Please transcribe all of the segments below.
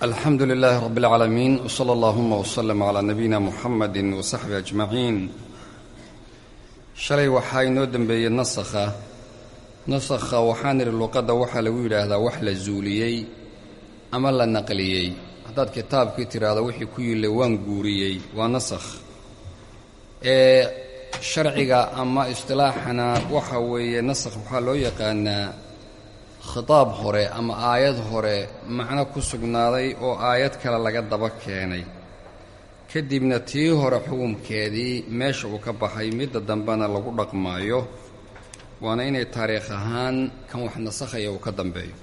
alxamdu lilaahi rab اlcaalamiin wsala allahuma wslm calaa nabiyina muxamadi wasaxbi ajmaciin shalay waxaa inoo dembeeyey nasakha. Nasakha waxaan idhi luqadda waxaa lagu yidhaahdaa wax la zuuliyey ama la naqliyey. Haddaad kitaabkii tidhaahdo wixii ku yillay waan guuriyey. Waa nasakh. Ee sharciga ama istilaaxana waxa weeye nasakh waxaa loo yaqaanaa khitaab hore ama aayad hore macno ku sugnaaday oo aayad kale laga daba keenay. Kadibna tii hore xukumkeedii meesha uu ka baxay midda dambena lagu dhaqmaayo waana inay taariikh ahaan kan wax nasakhaya uu ka dambeeyo.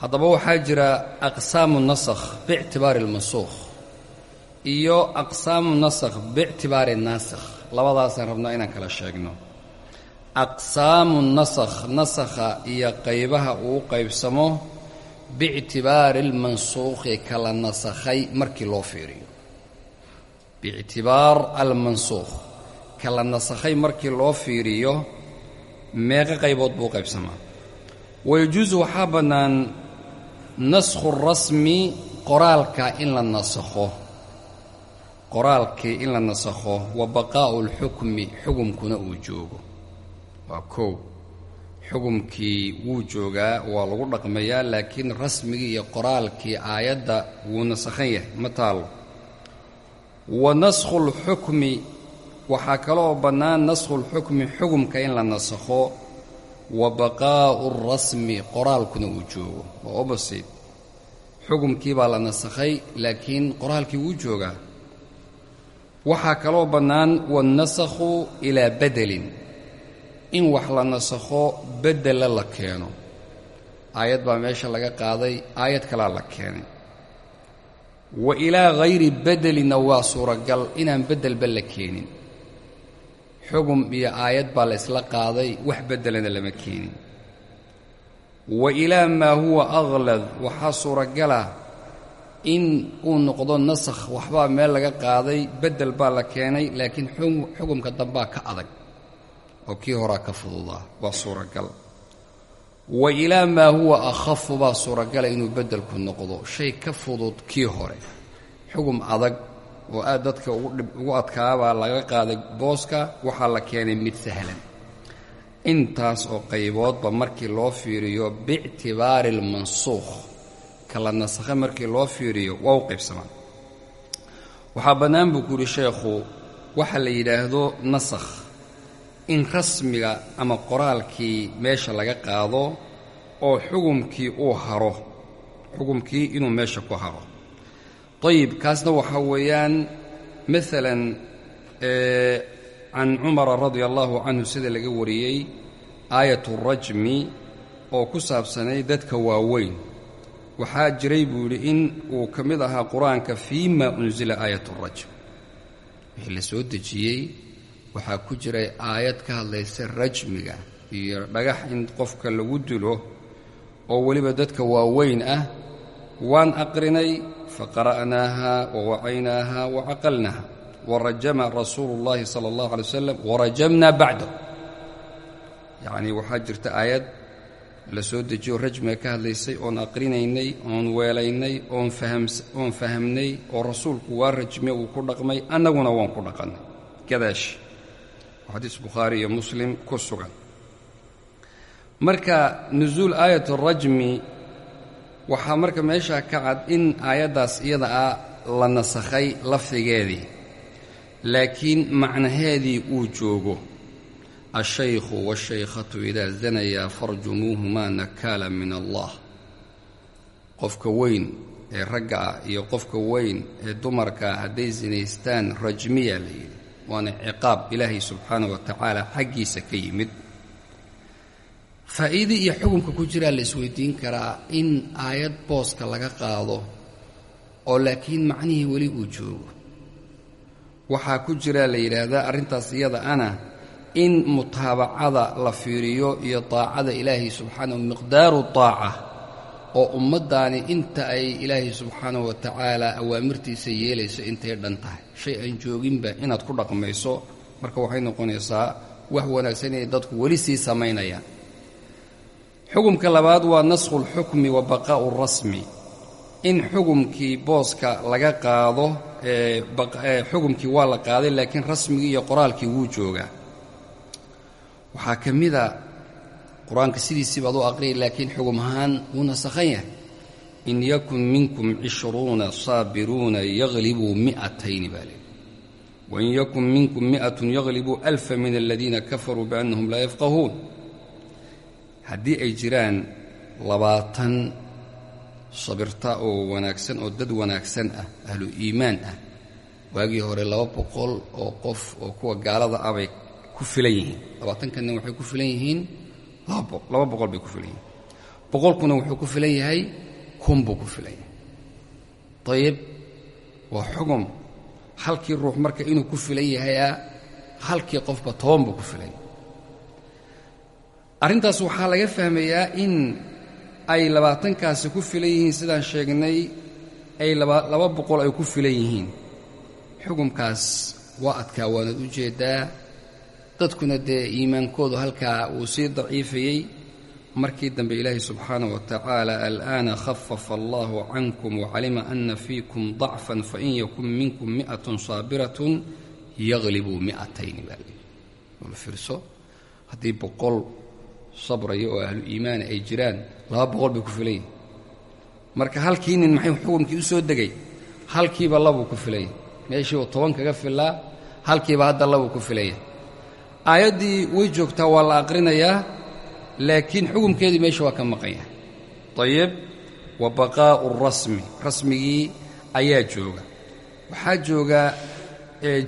Haddaba waxaa jira aqsaamu nasakh biictibaari almansuukh iyo aqsaamu nasakh biictibaari naasikh labadaasaan rabnaa inaan kala sheegno aqsaamu nasakh nasakha iyo qaybaha uu qaybsamo biictibaari almansuukhi kala nasakhay markii loo fiiriyo. Biictibaar almansuukh kala nasakhay markii loo fiiriyo meeqo qaybood buu qaybsamaa. Wayajuusu waxaa bannaan naskhu rasmi qoraalka in la nasakho. Qoraalkii in la nasakho wa baqaa'u lxukmi xukumkuna uu joogo waa kow. Xukumkii wuu joogaa waa lagu dhaqmayaa laakiin rasmigii iyo qoraalkii aayadda wuu nasakhan yahay. Ma taalo wa naskhu lxukmi waxaa kaloo bannaan naskhu lxukmi xukumka in la nasakho wa baqaa'u rasmi qoraalkuna uu joogo. Waa obasid xukumkii baa la nasakhay laakiin qoraalkii wuu joogaa. Waxaa kaloo bannaan wannasakhu ilaa bedelin in wax la nasakho bedela la keeno. Aayad baa meesha laga qaaday aayad kalaa la keenay. Wa ilaa hayri bedelinna waa suuragal inaan beddelba la keenin. Xugum iyo aayad baa la ysla qaaday wax beddelana lama keenin. Wa ilaa maa huwa aklad waxaa suuragala in uu noqdo nasakh waxbaa meel laga qaaday beddel baa la keenay laakiin xugumka dambaa ka adag oo kii horaa ka fududaa waa suuragal. Wa ilaa maa huwa akhafu baa suuragala inuu beddelku noqdo. Shay ka fudud kii hore. Xugum adag oo aad dadka ugu adkaabaa laga qaaday booska waxaa la keenay mid sahlan. Intaas oo qayboodba markii loo fiiriyo biictibaari almansuukh kala nasakhe markii loo fiiriyo waa u qaybsamaa waxaa bannaan buu ku sheekhu waxa la yidhaahdo nasakh in rasmiga ama qoraalkii meesha laga qaado oo xugumkii uu haro xugumkii inuu meesha ku haro. Ayib kaasna waxaa weeyaan maalan can cumara radia allahu canhu sida laga wariyey aayatu rajmi oo ku saabsanay dadka waaweyn. Waxaa jiray buu yidhi in uu ka mid ahaa qur'aanka fii ma unsila aayat rajm. Wixii la soo dejiyey waxaa ku jiray aayad ka hadlaysa rajmiga iyo dhagax in qofka lagu dilo oo weliba dadka waaweyn ah waan aqrinay faqara'naaha wawacaynaaha wacaqalnaaha warajama rasuulu اllahi sala اllahu alay wasalam warajamnaa bacdah yacnii waxaa jirta aayad la soo dejiyo rajmiga ka hadlaysay oon aqrinaynay oon weelaynay oon fahamnay oo rasuulku waa rajme uu ku dhaqmay annaguna waan ku dhaqannay. Gadaashi xadiis bukhaari iyo muslim ku sugan. Marka nusuul aayat rajmi waxaa marka meeshaa ka cad in aayaddaas iyada ah la nasakhay lafdigeedii laakiin macnaheedii uu joogo. Ashaykhu waashaykhatu idaa zanayaa farjumuuhumaa nakaala min allah. Qofka weyn ee ragga ah iyo qofka weyn ee dumarkaa hadday sinaystaan rajmiya la yidhi waana ciqaab ilaahay subxaana wa tacaala xaggiisa ka yimid. Faa'iide iyo xukunka ku jiraa la isweydiin karaa in aayad booska laga qaado oo laakiin macnihii weli uu joogo. Waxaa ku jiraa la yidhaahdaa arrintaas iyada ana in mutaabacada la fiiriyo iyo daacada ilaahay subxaanahu miqdaaru daaca oo ummaddaani inta ay ilaahay subxaanahu wa tacaala awaamirtiisa yeelayso intay dhan tahay shay aan jooginba inaad ku dhaqmayso marka waxay noqonaysaa wax wanaagsan inay dadku weli sii samaynayaan xukumka labaad waa naskhu اlxukmi wa baqaa'u اrasmi in xugumkii booska laga qaado xugumkii waa la qaaday laakiin rasmigii iyo qoraalkii wuu joogaa. Waxaa ka mida qur'aanka sidiisii baad u aqriyay laakiin xugum ahaan wuu nasakhan yahay in yakun minkum cishruuna saabiruuna yaglibuu mi'atayni baa leehi wain yakun minkum mi'atun yaglibuu alfa min aladiina kafaruu biannahum laa yafqahuun haddii ay jiraan labaatan sabirta oo wanaagsan oo dad wanaagsan ah ahlu iimaan ah waagii hore laba boqol oo qof oo kuwa gaalada ah bay ku filan yihiin labaatankanna waxay ku filan yihiin laba boqol bay ku filan yihiin boqolkuna wuxuu ku filan yahay kun buu ku filan yahay dayib waa xugum halkii ruux marka inuu ku filan yahaya halkii qofba toban buu ku filan yahay arrintaas waxaa laga fahmayaa in ay labaatankaasi ku filan yihiin sidaan sheegnay ay laba boqol ay ku filan yihiin. Xukumkaas waa adkaa waanad u jeeddaa dadkuna dee iimaankoodu halkaa wuu sii daciifayey markii dambe ilaahi subxaanah wa tacaala al'aana khafafa allahu cankum wacalima ana fiikum dacfan fain yakun minkum mi'atun saabiratun yaglibuu mi'atayni baa fiirso haddii boqol sabraya oo ahlu iimaana ay jiraan laba boqol bay ku filan yihiin marka halkii nin maxay xukumkii u soo degay? Halkiiba labuu ku filan yahay meeshii uu toban kaga filaa halkiiba hadda labuu ku filan yahay aayaddii way joogtaa waa la aqrinayaa laakiin xukumkeedii meesha waa ka maqan yahay. Ayib wa baqaa'u rasmi. Rasmigii ayaa jooga. Waxaa jooga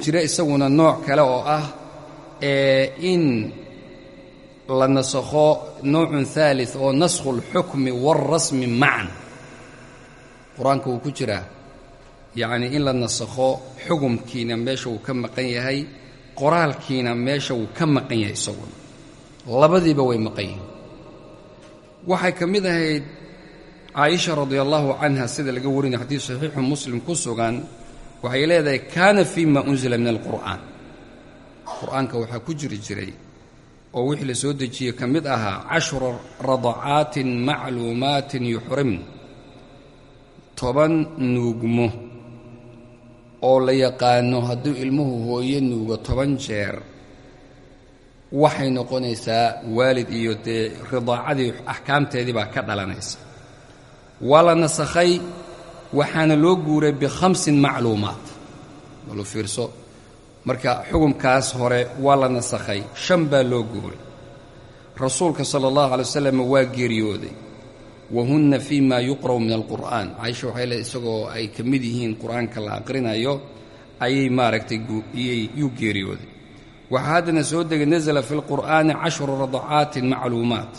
jira isaguna nooc kale oo ah in la nasakho noocun aalit oo naskhu اlxukmi wاlrasmi macan qur'aanka wuu ku jiraa. Yacnii in la nasakho xukumkiina meesha wuu ka maqan yahay qoraalkiina meesha wuu ka maqan yahay isaguna labadiiba way maqan yihiin. Waxay ka mid ahayd caaisha radi allahu canha sida laga warinaya xadiis saxiixu muslim ku sugan waxay leedahay kaana fii ma unzila min alqur'aan. Qur'aanka waxaa ku jiri jiray oo wixii la soo dejiyey ka mid ahaa cashru radacaatin macluumaatin yuxrimn toban nuugmo oo la yaqaano hadduu ilmuhu hooyo nuugo toban jeer waxay noqonaysaa waalid iyo dee ridaacadii axkaamteedii ka dhalanaysa. Waa la nasakhay waxaana loo guuray bikhamsin macluumaat. Walu fiirso? Marka xukumkaas hore waa la nasakhay shan baa loo guuray. Rasuulka sala allahu alay wasalam waa geeriyooday. Wa hunna fii ma yuqra'u min alqur'aan. Caaisha waxay leedahay isagoo ay ka mid yihiin qur'aanka la aqrinayo ayay maaragtay yuu geeriyooday waxaa haddana soo degay nasala fi lqur'aani cashru radacaatin macluumaat.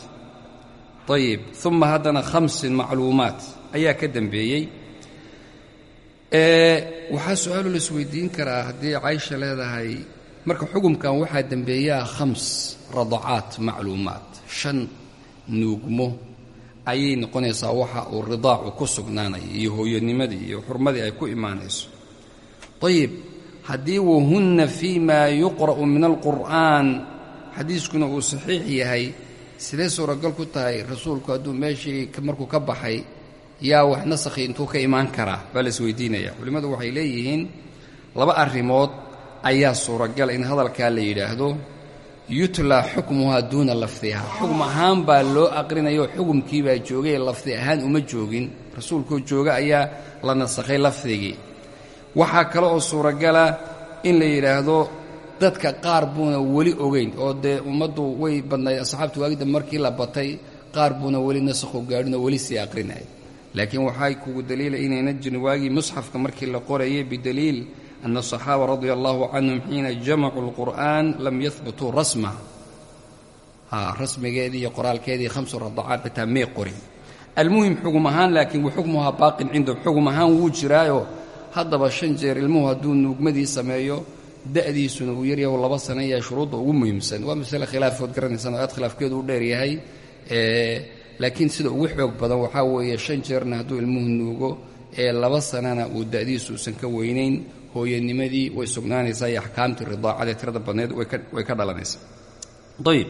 Ayib uma haddana khamsin macluumaat. Ayaa ka dembeeyey waxaa su'aalo la isweydiin karaa haddii caysha leedahay. Marka xukumkan waxaa dembeeyaa khams radacaat macluumaat. Shan nuugmo ayay noqonaysaa waxa uu ridaacu ku sugnaanaya iyo hooyanimadii iyo xurmadii ay ku imaanayso. Ayib haddii wahunna fii maa yuqra'u min alqur'aan xadiiskuna uu saxiix yahay. Sidee suuragal ku tahay? Rasuulku hadduu meeshii markuu ka baxay yaa wax nasakhi intuu ka imaan karaa? Baa la isweydiinaya culimmadu waxay leeyihiin laba arrimood ayaa suuragal in hadalkaa la yidhaahdo. Yutlaa xukmuhaa duuna lafdiha xukm ahaan baa loo aqrinayo xukumkii baa joogay lafdi ahaan uma joogin. Rasuulkoo jooga ayaa la nasakhay lafdigii waxaa kale oo suuragala in la yidhaahdo dadka qaar buuna weli ogayn oo dee ummaddu way badnayd asxaabtu waagidda markii la batay qaar buuna weli nasakhu gaadhinoo weli sii aqrinaya laakiin waxay kugu daliila inayna jirin waagii musxafka markii la qorayay bidaliil ana asaxaaba radia allahu canhum xiina jamacuu lqur'aan lam yahbutuu rasma. Rasmigeedii iyo qoraalkeedii khamsu radacaat xitaa may qorin. Almuhim xugum ahaan laakiin waxukmuhaa baaqin cindahum xugum ahaan wuu jiraayo haddaba shan jeer ilmuhu hadduu nuugmadii sameeyo da'diisuna uu yaryaho laba sana yahay shuruudda ugu muhiimsan. Waa masale khilaafood garanaysaan oo aad khilaafkeedu u dheer yahay. Laakiin sida ugu xoog badan waxaa weeye shan jeerna hadduu ilmuhu nuugo ee laba sanana uu da'diisu uusan ka weynayn hooyanimadii way sugnaanaysaa iyo axkaamtii ridaacadee tirada badneed way ka dhalanaysaa. Ayib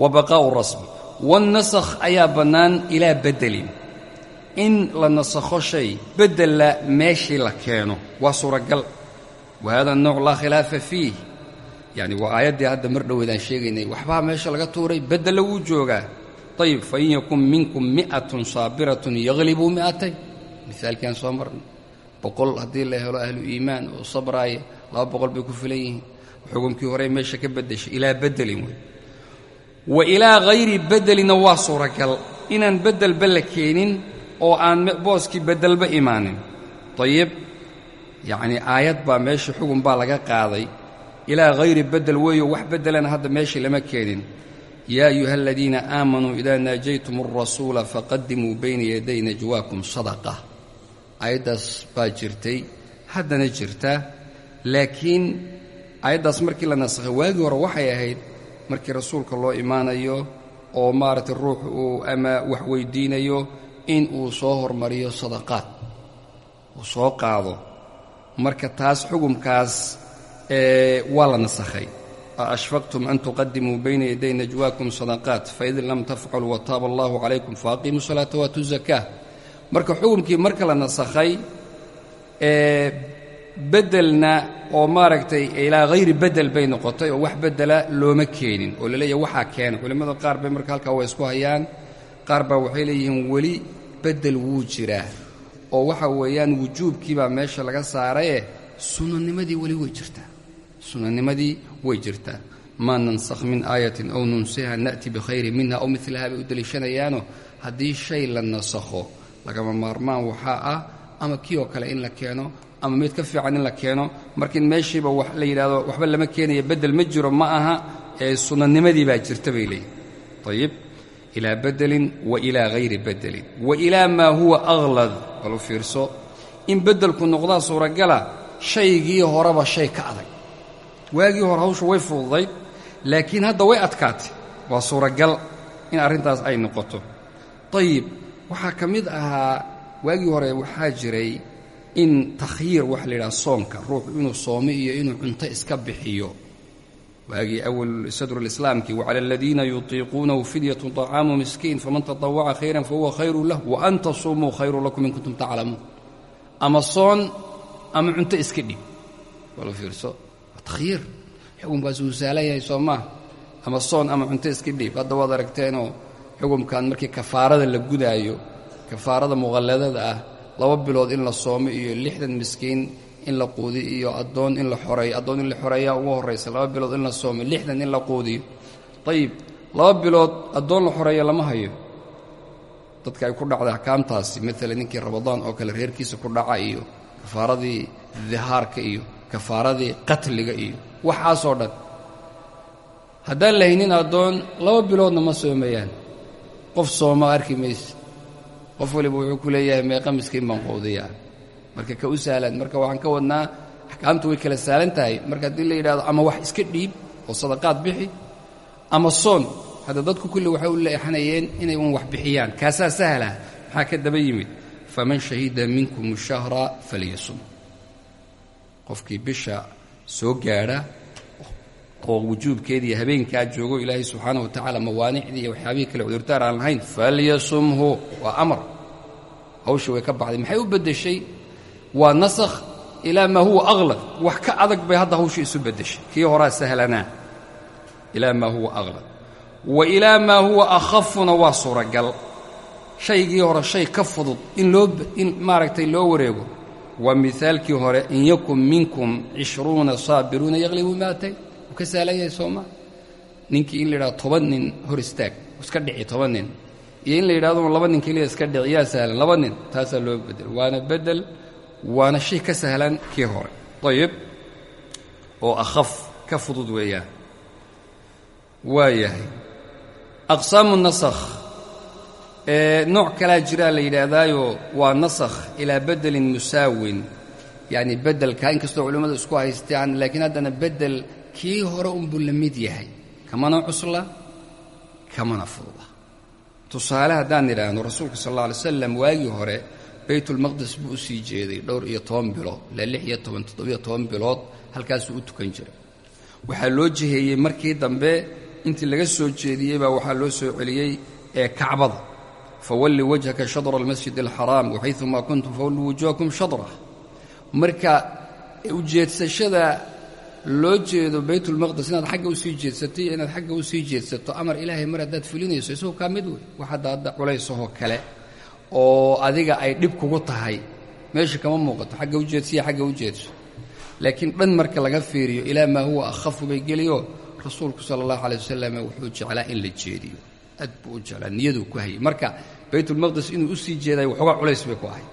wa baqaa'u rasmi. Wannasakh ayaa bannaan ilaa bedelin in la nasakho shay beddella meeshii la keeno. Waa suuragal. Wa hada nooc laa khilaafa fiih. Yacni waa aayaddii hadda mar dhoweedaan sheegaynay waxbaa meesha laga tuuray beddella wuu joogaa. Ayib fain yakun minkum mi'atun saabiratun yaglibuu mi'atayn misaalkiaan soo marnay boqol haddii la helo ahlu iimaan oo sabraaya laba boqol bay ku filan yihiin. Xukumkii horey meesha ka beddeshay ilaa beddelin wey. Wa ilaa hayri beddelina waa suuragal. Inaan beddelba la keenin oo aan booskii beddelba imaanin. Dayib yacnii aayad baa meesha xugun baa laga qaaday. Ilaa hayri beddel weeyo wax beddelana hadda meeshii lama keenin yaa ayuha aladiina aamanuu idaa naajaytum alrasuula faqadimuu bayna yaday najwaakum sadaqa. Aayaddaas baa jirtay. Haddana jirta. Laakiin aayaddaas markii la nasakhay waagii hore waxay ahayd markii rasuulka loo imaanayo oo maaragtay ruux uu ama wax weyddiinayo in uu soo hormariyo sadaqaad. Uu soo qaado. Marka taas xugumkaas waa la nasakhay. Ashfaqtum an tuqadimuu bayna yaday najwaakum sadaqaat faid lam tafcaluu wataaba allahu calaykum faaqiimuu salaata waatu zakaa marka xukumkii marka la nasakhay beddelna oo maaragtay ilaa hayri beddel bay noqotay oo wax beddela looma keenin. Oo la leeyahay waxaa keena culimmada qaar bay marka halkaa waa isku hayaan. Qaar baa waxay leeyihiin weli beddel wuu jiraa oo waxa weeyaan wujuubkiibaa meesha laga saaraye sunanimadii weli way jirtaa. Sunanimadii way jirtaa. Maa nansakh min aayatin aw nunsiha na'ti bikhayrin minha aw milaha bay u deliishanayaano haddii shay la nasakho lagama maarmaan waxaa ah ama kii oo kale in la keeno ama mid ka fiican in la keeno. Markiin meeshiiba wax la yidhahdo waxba lama keenaya beddel ma jiro ma aha ee sunanimadii baa jirta bay leeyihiin ayib ilaa beddelin wa ilaa hayri beddelin wa ilaa maa huwa aklad bal u fiirso in beddelku noqdaa suuragala shaygii horeba shay ka adag. Waagii hore hawshu way fududayd laakiin hadda way adkaatay. Waa suuragal in arrintaas ay noqoto. Ayib waxaa ka mid ahaa waagii hore waxaa jiray in takhyiir waxa la yidhaha soonka ruuxu inuu soomo iyo inuu cunto iska bixiyo waagii awal sadrulislaamkii wacala aladiina yutiiquunahu fidyatun طacaamu miskiin faman taطawaca khayran fahuwa khayru lah wa an tasuumuu khayru lakum in kuntum taclamuun ama soon ama cunto iska dhib. Wala fiirso waa takhyiir xukunkaas wuu sahlan yahay soo maaha ama soon ama cunto iska dhiib hadda waad aragteenoo xukumkan markii kafaarada la gudaayo kafaarada muqalladada ah laba bilood in la soomo iyo lixdan miskiin in la quudiyo iyo addoon in la xoreeyo addoon in la xoreeyaa ugu horraysa laba bilood in la soomo lixdan in la quudiyo. Ayib laba bilood addoon la xoreeyo lama hayo. Dadka ay ku dhacday axkaamtaasi maalan ninkii rabadaan oo kale reerkiisa ku dhaca iyo kafaaradii dihaarka iyo kafaaradii qatliga iyo waxaasoo dhan. Haddaan lahaynin addoon laba biloodna ma soomayaan. Qof sooma arki mayse qof waliba wuxuu ku leeyahay meeqa miskiin baan quudiyaa marka ka u sahlan marka waxaan ka wadnaa axkaamtu way kala sahlan tahay. Marka haddii la yidhahdo ama wax iska dhiib oo sadaqaad bixi ama soon. Hadda dadku kulli waxay u leexanayeen inay un wax bixiyaan. Kaasaa sahla maxaa ka daba yimid? Faman shahida minkum shahra falyasum. Qofkii bisha soo gaadha oo wujuubkeediiyo habeenkaa joogo ilaahay subxaana wa tacaala mawaanicdii iyo waxyaabihii kale cudurdaar aan lahayn falyasumhu waa amar. Hawshii way ka baxday. Maxay u beddeshay waa nasakh ilaa maa huwa aklad wax ka adag bay hadda hawshii isu beddeshay. Kii horaa sahlanaa. Ilaa maa huwa aklad wa ilaa maa huwa akhafuna waa suuragal. Shaygii hore shay ka fudud in loo in maaragtay loo wareego. Waa mihaalkii hore in yakun minkum cishruuna saabiruuna yaqlibu maatayn wuu ka sahlan yahay sooma? Ninkii in la yidhahdo toban nin hor istaag. Iska dhici toban nin. Iyo in la yidhahdo laba nin keliya iska dhici yaa sahlan laba nin taasaa loo bedel waana bedel waana shay ka sahlan kii hore. Ayib oo akhaf ka fudud weeyaan waa yahay. Aqsaamu nasakh nooc kalaa jiraa la yidhaahdaayo waa nasakh ilaa bedelin musaawin. Yacni bedelka inkastoo culimmadu isku haystaan laakiin haddana bedel kii hore unbuu la mid yahay. Kamana cusla kamana fududa. Tusaale haddaan idhaahno rasuulka sal alla alay slam waagii hore baytulmaqdis buu u sii jeeday dhowr iyo toban bilood ilaa lix iyo toban toddobiyo toban bilood halkaasuu u tukan jiray. Waxaa loo jiheeyey markii dambe intii laga soo jeediyey baa waxaa loo soo celiyey ee kacbada. Fawalli wajhaka shadra almasjid alxaraam waxayumaa kuntum fawalluu wujuhakum shadrah marka ujeedsashada loo jeedo baytulmaqdes inaad xagga u sii jeedsatay iyo inaad xagga u sii jeedsato amar ilaahay mar haddaad fulinayso isagoo kaa mid wey wax hadda culaysahoo kale oo adiga ay dhib kugu tahay. Meesha kama muuqato xagga u jeedsiya xagga u jeedso. Laakiin dhan marka laga fiiriyo ilaa maa huwa akhafu bay geliyo rasuulku sala allahu calay wasalam wuxuu jeclaa in la jeediyo. Aad buu u jeclaa niyaduu ku hayay. Marka baytulmaqdes inuu u sii jeedayo waxoogaa culays bay ku ahay.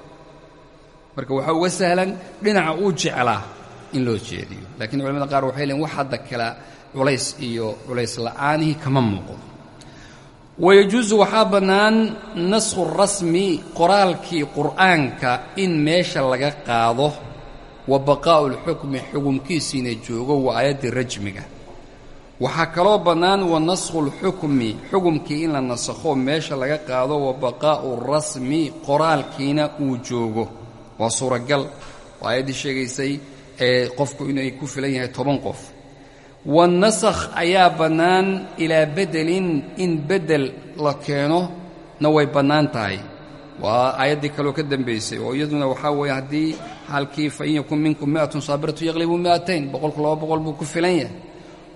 Marka waxaa uga sahlan dhinaca uu jeclaa in loo jeediyo. Laakiin culamada qaar waxay leeyiin wax hadda kala culays iyo culays la'aanihii kama muuqdo wayajuusu waxaa bannaan naskhu rasmi qoraalkii qur'aanka in meesha laga qaado wa baqaa'u lxukmi xukumkiisiina joogo waa aayaddii rajmiga waxaa kaloo bannaan wa naskhu lxukmi xukumkii in la nasakho meesha laga qaado wa baqaa'u rasmi qoraalkiina uu joogo waa suuragal waa aayaddii sheegaysay ee qofku inay ku filan yahay toban qof wanasakh ayaa bannaan ilaa bedelin in bedel la keeno na way bannaan tahay waa aayaddii kaloo ka dambaysay oo iyaduna waxaa weeye haddii halkii fa in yakun minkum mi'atun saabiratu yaqlibu mi'atayn boqolku laba boqol buu ku filan yahay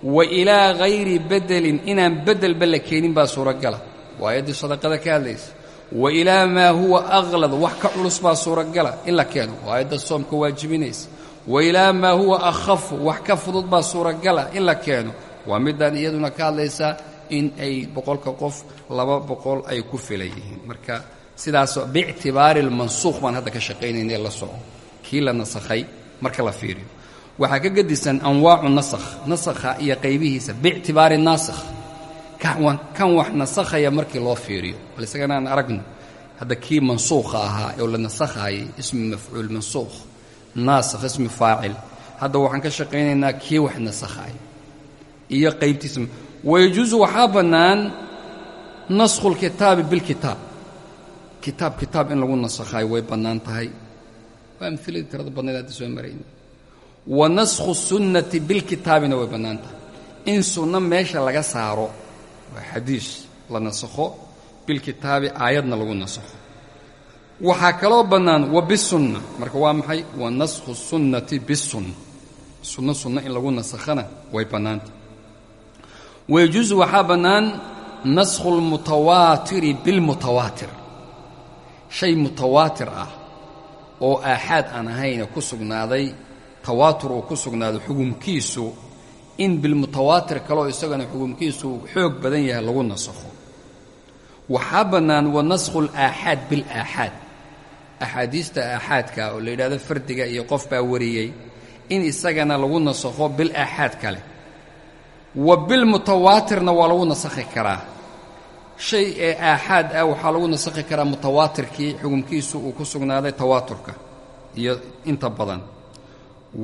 wa ilaa hayri bedelin inaan bedelba la keenin baa suuragala waa aayaddii sadaqada ka hadlaysa wa ilaa maa huwa aqlad wax ka culus suuragala in la keeno aayadda soomka waajibinaysa wa ilaa maa huwa akhafu wax ka fudud baa suuragala in la keeno. Waa midaan iyaduna ka hadlaysaa in ay boqolka qof laba boqol ay ku filan yihiin. Marka sidaas biictibaari lmansuukh baan hadda ka shaqaynayna la soco. Kii la nasakhay marka la fiiriyo. Waxaa ka gedisan anwaacu nasakh nasakha iyo qaybihiisa. Biictibaari naasikh kan wax nasakhaya markii loo fiiriyo. Bal isagana aan aragno hadda kii mansuukha ahaa oo la nasakhaayay ismi mafcuul naasikh ismi faacil. Hadda waxaan ka shaqaynaynaa kii wax nasakhaaya iyo qaybtiisa. Wayajuusu waxaa bannaan naskhu lkitaabi bilkitaab kitaab. Kitaab in lagu nasakhaayo way bannaan tahay. Waa amhiladii tirada badnayd hadda soo marayna wa naskhu sunnati bilkitaabina way bannaan tahay. In sunno meesha laga saaro waa xadiis la nasakho bilkitaabi aayadna lagu nasakho waxaa kaloo bannaan wa bisunna. Marka waa maxay? Wa naskhu sunnati bisunna sunno sunno in lagu nasakhana way bannaantahay wayajuusu waxaa bannaan naskhu lmutawaatiri bilmutawaatir shay mutawaatir ah oo aaxaad aan ahayna ku sugnaaday tawaatur uu ku sugnaado xukumkiisu in bilmutawaatir kaleo isagana xukumkiisu xoog badan yahay lagu nasakho. Waxaa bannaan wa naskhu alaaxaad bilaaxaad axaadiista aaxaadka oo la yidhahdo fardiga iyo qof baa wariyey in isagana lagu nasakho bil aaxaad kale. Wa bilmutawaatirna waa lagu nasakhi karaa. Shay ee aaxaad ah waxaa lagu nasakhi karaa mutawaatirkii xukumkiisu uu ku sugnaaday tawaaturka iyo inta badan.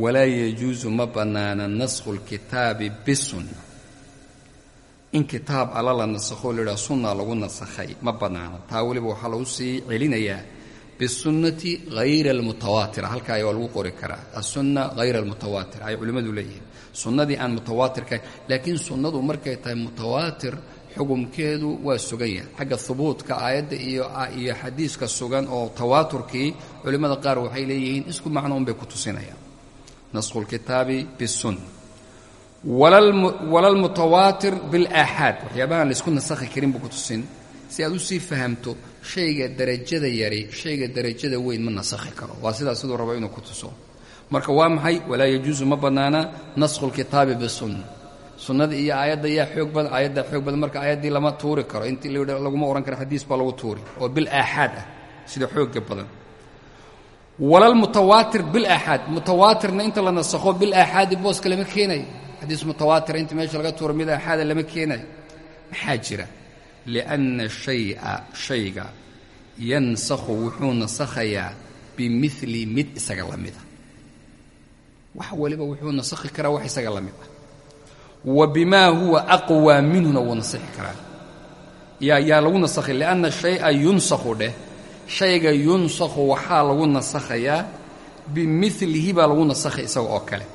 Walaa yajuusu ma bannaana naskhu lkitaabi bisunna in kitaab alla la nasakho la yidhaha sunna lagu nasakhay ma bannaana taa weliba waxaa lagu sii celinayaa bisunnati hayra almutawaatira halkaa waa lagu qori karaa asunna hayra almutawaatir ay culimmadu leeyihiin sunnadii aan mutawaatirkahay laakiin sunnadu markay tahay mutawaatir xukumkeedu waa sugan yahay xagga hubuudka aayadda iyo iyo xadiiska sugan oo tawaaturkii culimmada qaar waxay leeyihiin isku macno unbay ku tusinayaan naskhu lkitaabi bisunna wala lmutawaatir bilaaxaad waxyaabahaan laysku nasakhi karin buu ku tusin si aad u sii fahamto shayga derajada yari shayga derajada weyn ma nasakhi karo. Waa sidaas siduu rabo inuu ku tuso. Marka waa maxay? Walaa yajuusu ma bannaana naskhu lkitaabi bisunna. Sunnada iyo aayadda yaa xoog badan aayaddaa xoog badan marka aayaddii lama tuuri karo. Intii la laguma odhan karo xadiis baa lagu tuuri. Oo bil aaxaad ah sida xoogga badan. Walalmutawaatir bilaaxaad mutawaatirna inta la nasakho bil aaxaadi booska lama keenayo xadiis mutawaatira inta meesha laga tuuro mid aaxaada lama keenayo maxaa jira lianna shaya shayga yansakhu wuxuu nasakhayaa bimili mid isaga la mida wax waliba wuxuu nasakhi karaa wax isaga la mid ah wa bimaa huwa aqwaa minhuna wuu nasakhi karaa yaa lagu nasakhi lianna shaya yunsakhu dheh shayga yunsakhu waxaa lagu nasakhayaa bimilihi baa lagu nasakhay isaga oo kale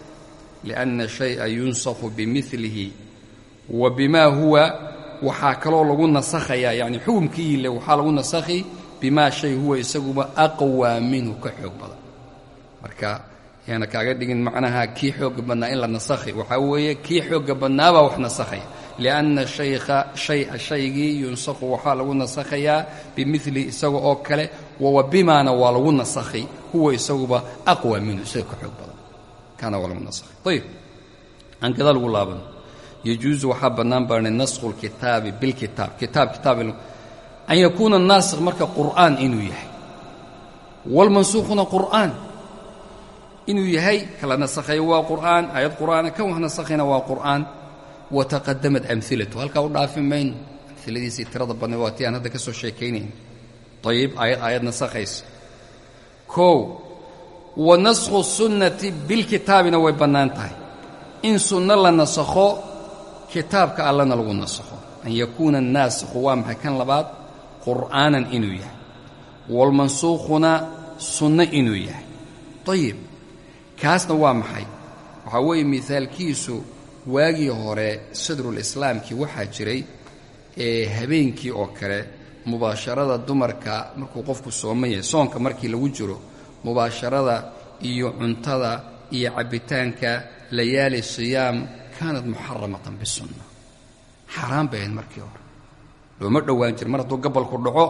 lianna shaya yunsakhu bimilihi wa bimaa huwa waxaa kaloo lagu nasakhayaa yacni xukumkii le waxaa lagu nasakhi bimaa shay huwa isaguba aqwaa minhu ka xoog badan. Marka yaana kaaga dhigin macnaha kii xoogga badnaa in la nasakhi. Waxaa weeye kii xoogga badnaabaa wax nasakhaya lianna shaykha shaya shaygii yunsakhu waxaa lagu nasakhayaa bimili isaga oo kale wawa bimaana waa lagu nasakhi. Huwa isaguba aqwa minhu isaga ka xoog badan. Kaana waa lagu nasakhay ayib aan gadaal ugu laabano yajuusu waxaa bannaan baana naskhu lkitaabi bilkitaab kitaab kitaab an yakuuna naasikh marka qur'aan inuu yahay walmansuukhuna qur'aan inuu yahay kala nasakhayo waa qur'aan aayad qur'aana kan wax nasakhayna waa qur'aan wataqadamad amilatu halkaa u dhaafi mayno amiladiisii tirada badnay waa tii aan hadda ka soo sheekaynayn ayib aayad aayad nasakhaysa kow wa naskhu sunnati bilkitaabina way bannaan tahay in sunno la nasakho kitaabka allana lagu nasakho. An yakuuna annaasikhu waa maxay kan labaad? Qur'aanan inuu yahay. Walmansuukhuna sunno inuu yahay. Ayib kaasna waa maxay? Waxaa weeye mihaalkiisu waagii hore sadrulislaamkii waxaa jiray ee habeenkii oo kale mubaasharada dumarka markuu qofku sooman yahay soonka markii lagu jiro mubaasharada iyo cuntada iyo cabbitaanka layaali siyaam kaanat muxaramatan bisunna xaaraan bay ahayd markii hore looma dhowaan jira mar hadduu gabalku dhaco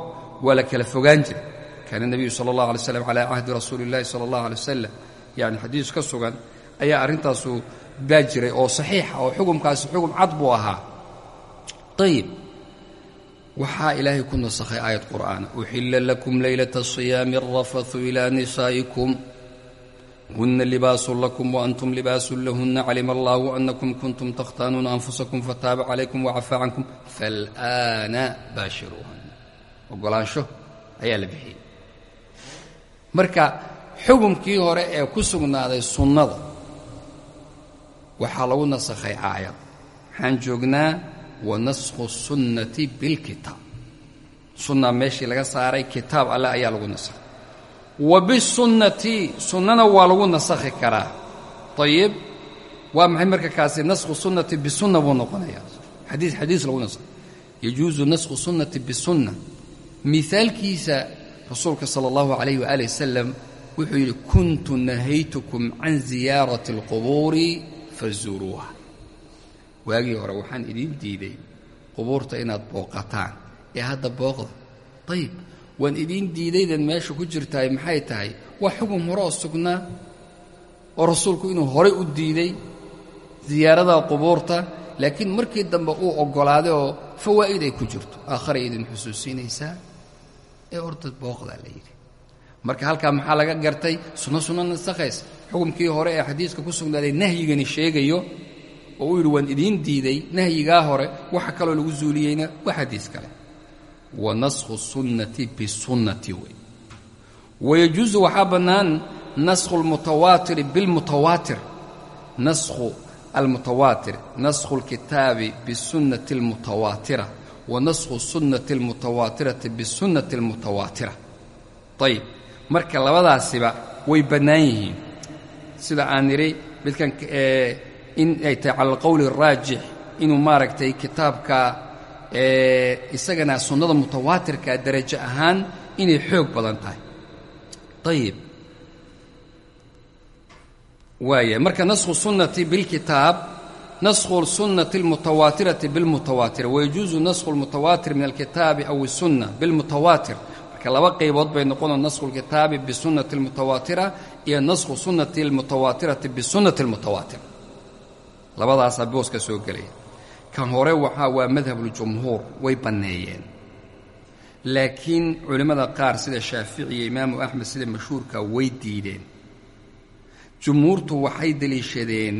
waa la kala fogaan jira kaana nebiyu sala allah alay slam calaa cahdi rasuuli illahi sala allah alay wasalam yacni xadiis ka sugan ayaa arrintaasu baa jiray oo saxiixa oo xukumkaasi xukum cad buu ahaa ayib waxaa ilaahay ku nasakhay aayad qur'aana uxilla lakum leylata asiyaami arafathu ilaa nisaa'ikum huna libaasun lakum waantum libaasun lahuna calima allahu anakum kuntum takhtaanuuna anfusakum fataaba calaykum wacafaa cankum faalaana baashiruuhuna ogolaansho ayaa la bixiyey marka xukumkii hore ee ku sugnaaday sunnada waxaa lagu nasakhay aayad waxaan joognaa wa naskhu sunnati bilkitaab sunna meeshii laga saaray kitaab alle ayaa lagu nasakhay wa bisunnati sunnana waa lagu nasakhi karaa. Ayib waa maxay marka kaasi naskhu sunnati bisunna buu noqonayaa? Xadiis xadiis lagu nasakhay yajuusu naskhu sunnati bisunna. Mihaalkiisa rasuulka sala allahu calayh waaalih wasalam wuxuu yidhi kuntu nahaytukum can ziyaarati alqubuuri fazuuruuha waagii hore waxaan idiin diiday qubuurta inaad booqataan. Ee hadda booqda ayib waan idiin diidaydan meesha ku jirtahay maxay tahay? Waa xukun hore oo sugnaa oo rasuulku inuu horay u diiday siyaarada qubuurta laakiin markii dambe uu oggolaaday oo fawaa'id ay ku jirto. Aakharay idin xusuusinaysaa ee ordad booqdaa la yidhi. Marka halkaa maxaa laga gartay? Sunno sunno nasakhaysa xukumkii hore ee xadiiska ku sugnaaday nahyigani sheegayo oo uu yidhi waan idiin diiday nahyigaa hore waxa kaloo lagu zuuliyeyna waa xadiis kale wa naskhu sunnati bisunnati wey wayajuusu waxaa bannaan naskhu almutawaatiri bilmutawaatir naskhu almutawaatir naskhu alkitaabi bisunnati almutawaatira wa naskhu sunnati almutawaatirati bisunnati almutawaatira ayib marka labadaasiba way bannaan yihiin. Sida aan nidhi midkan in ay tahay cala alqowli araajix inuu maaragtay kitaabka isagana sunnada mutawaatirka darajo ahaan inay xoog badan tahay. Ayib waaya marka naskhu sunnati bilkitaab naskhu sunnati almutawaatirati bilmutawaatira wayajuusu naskhu almutawaatir min alkitaabi aw الsunna bilmutawaatir marka laba qaybood bay noqonoo naskhu lkitaabi bisunnati almutawaatira iyo naskhu sunnati almutawaatirati bisunnati almutawaatira labadaasaa booska soo gelaya kan hore waxaa waa madhabuljumhuur way banneeyeen. Laakiin culimmada qaar sida shaafici iyo imaamu axmed sida mashhuurka way diideen. Jumhuurtu waxay deliishadeen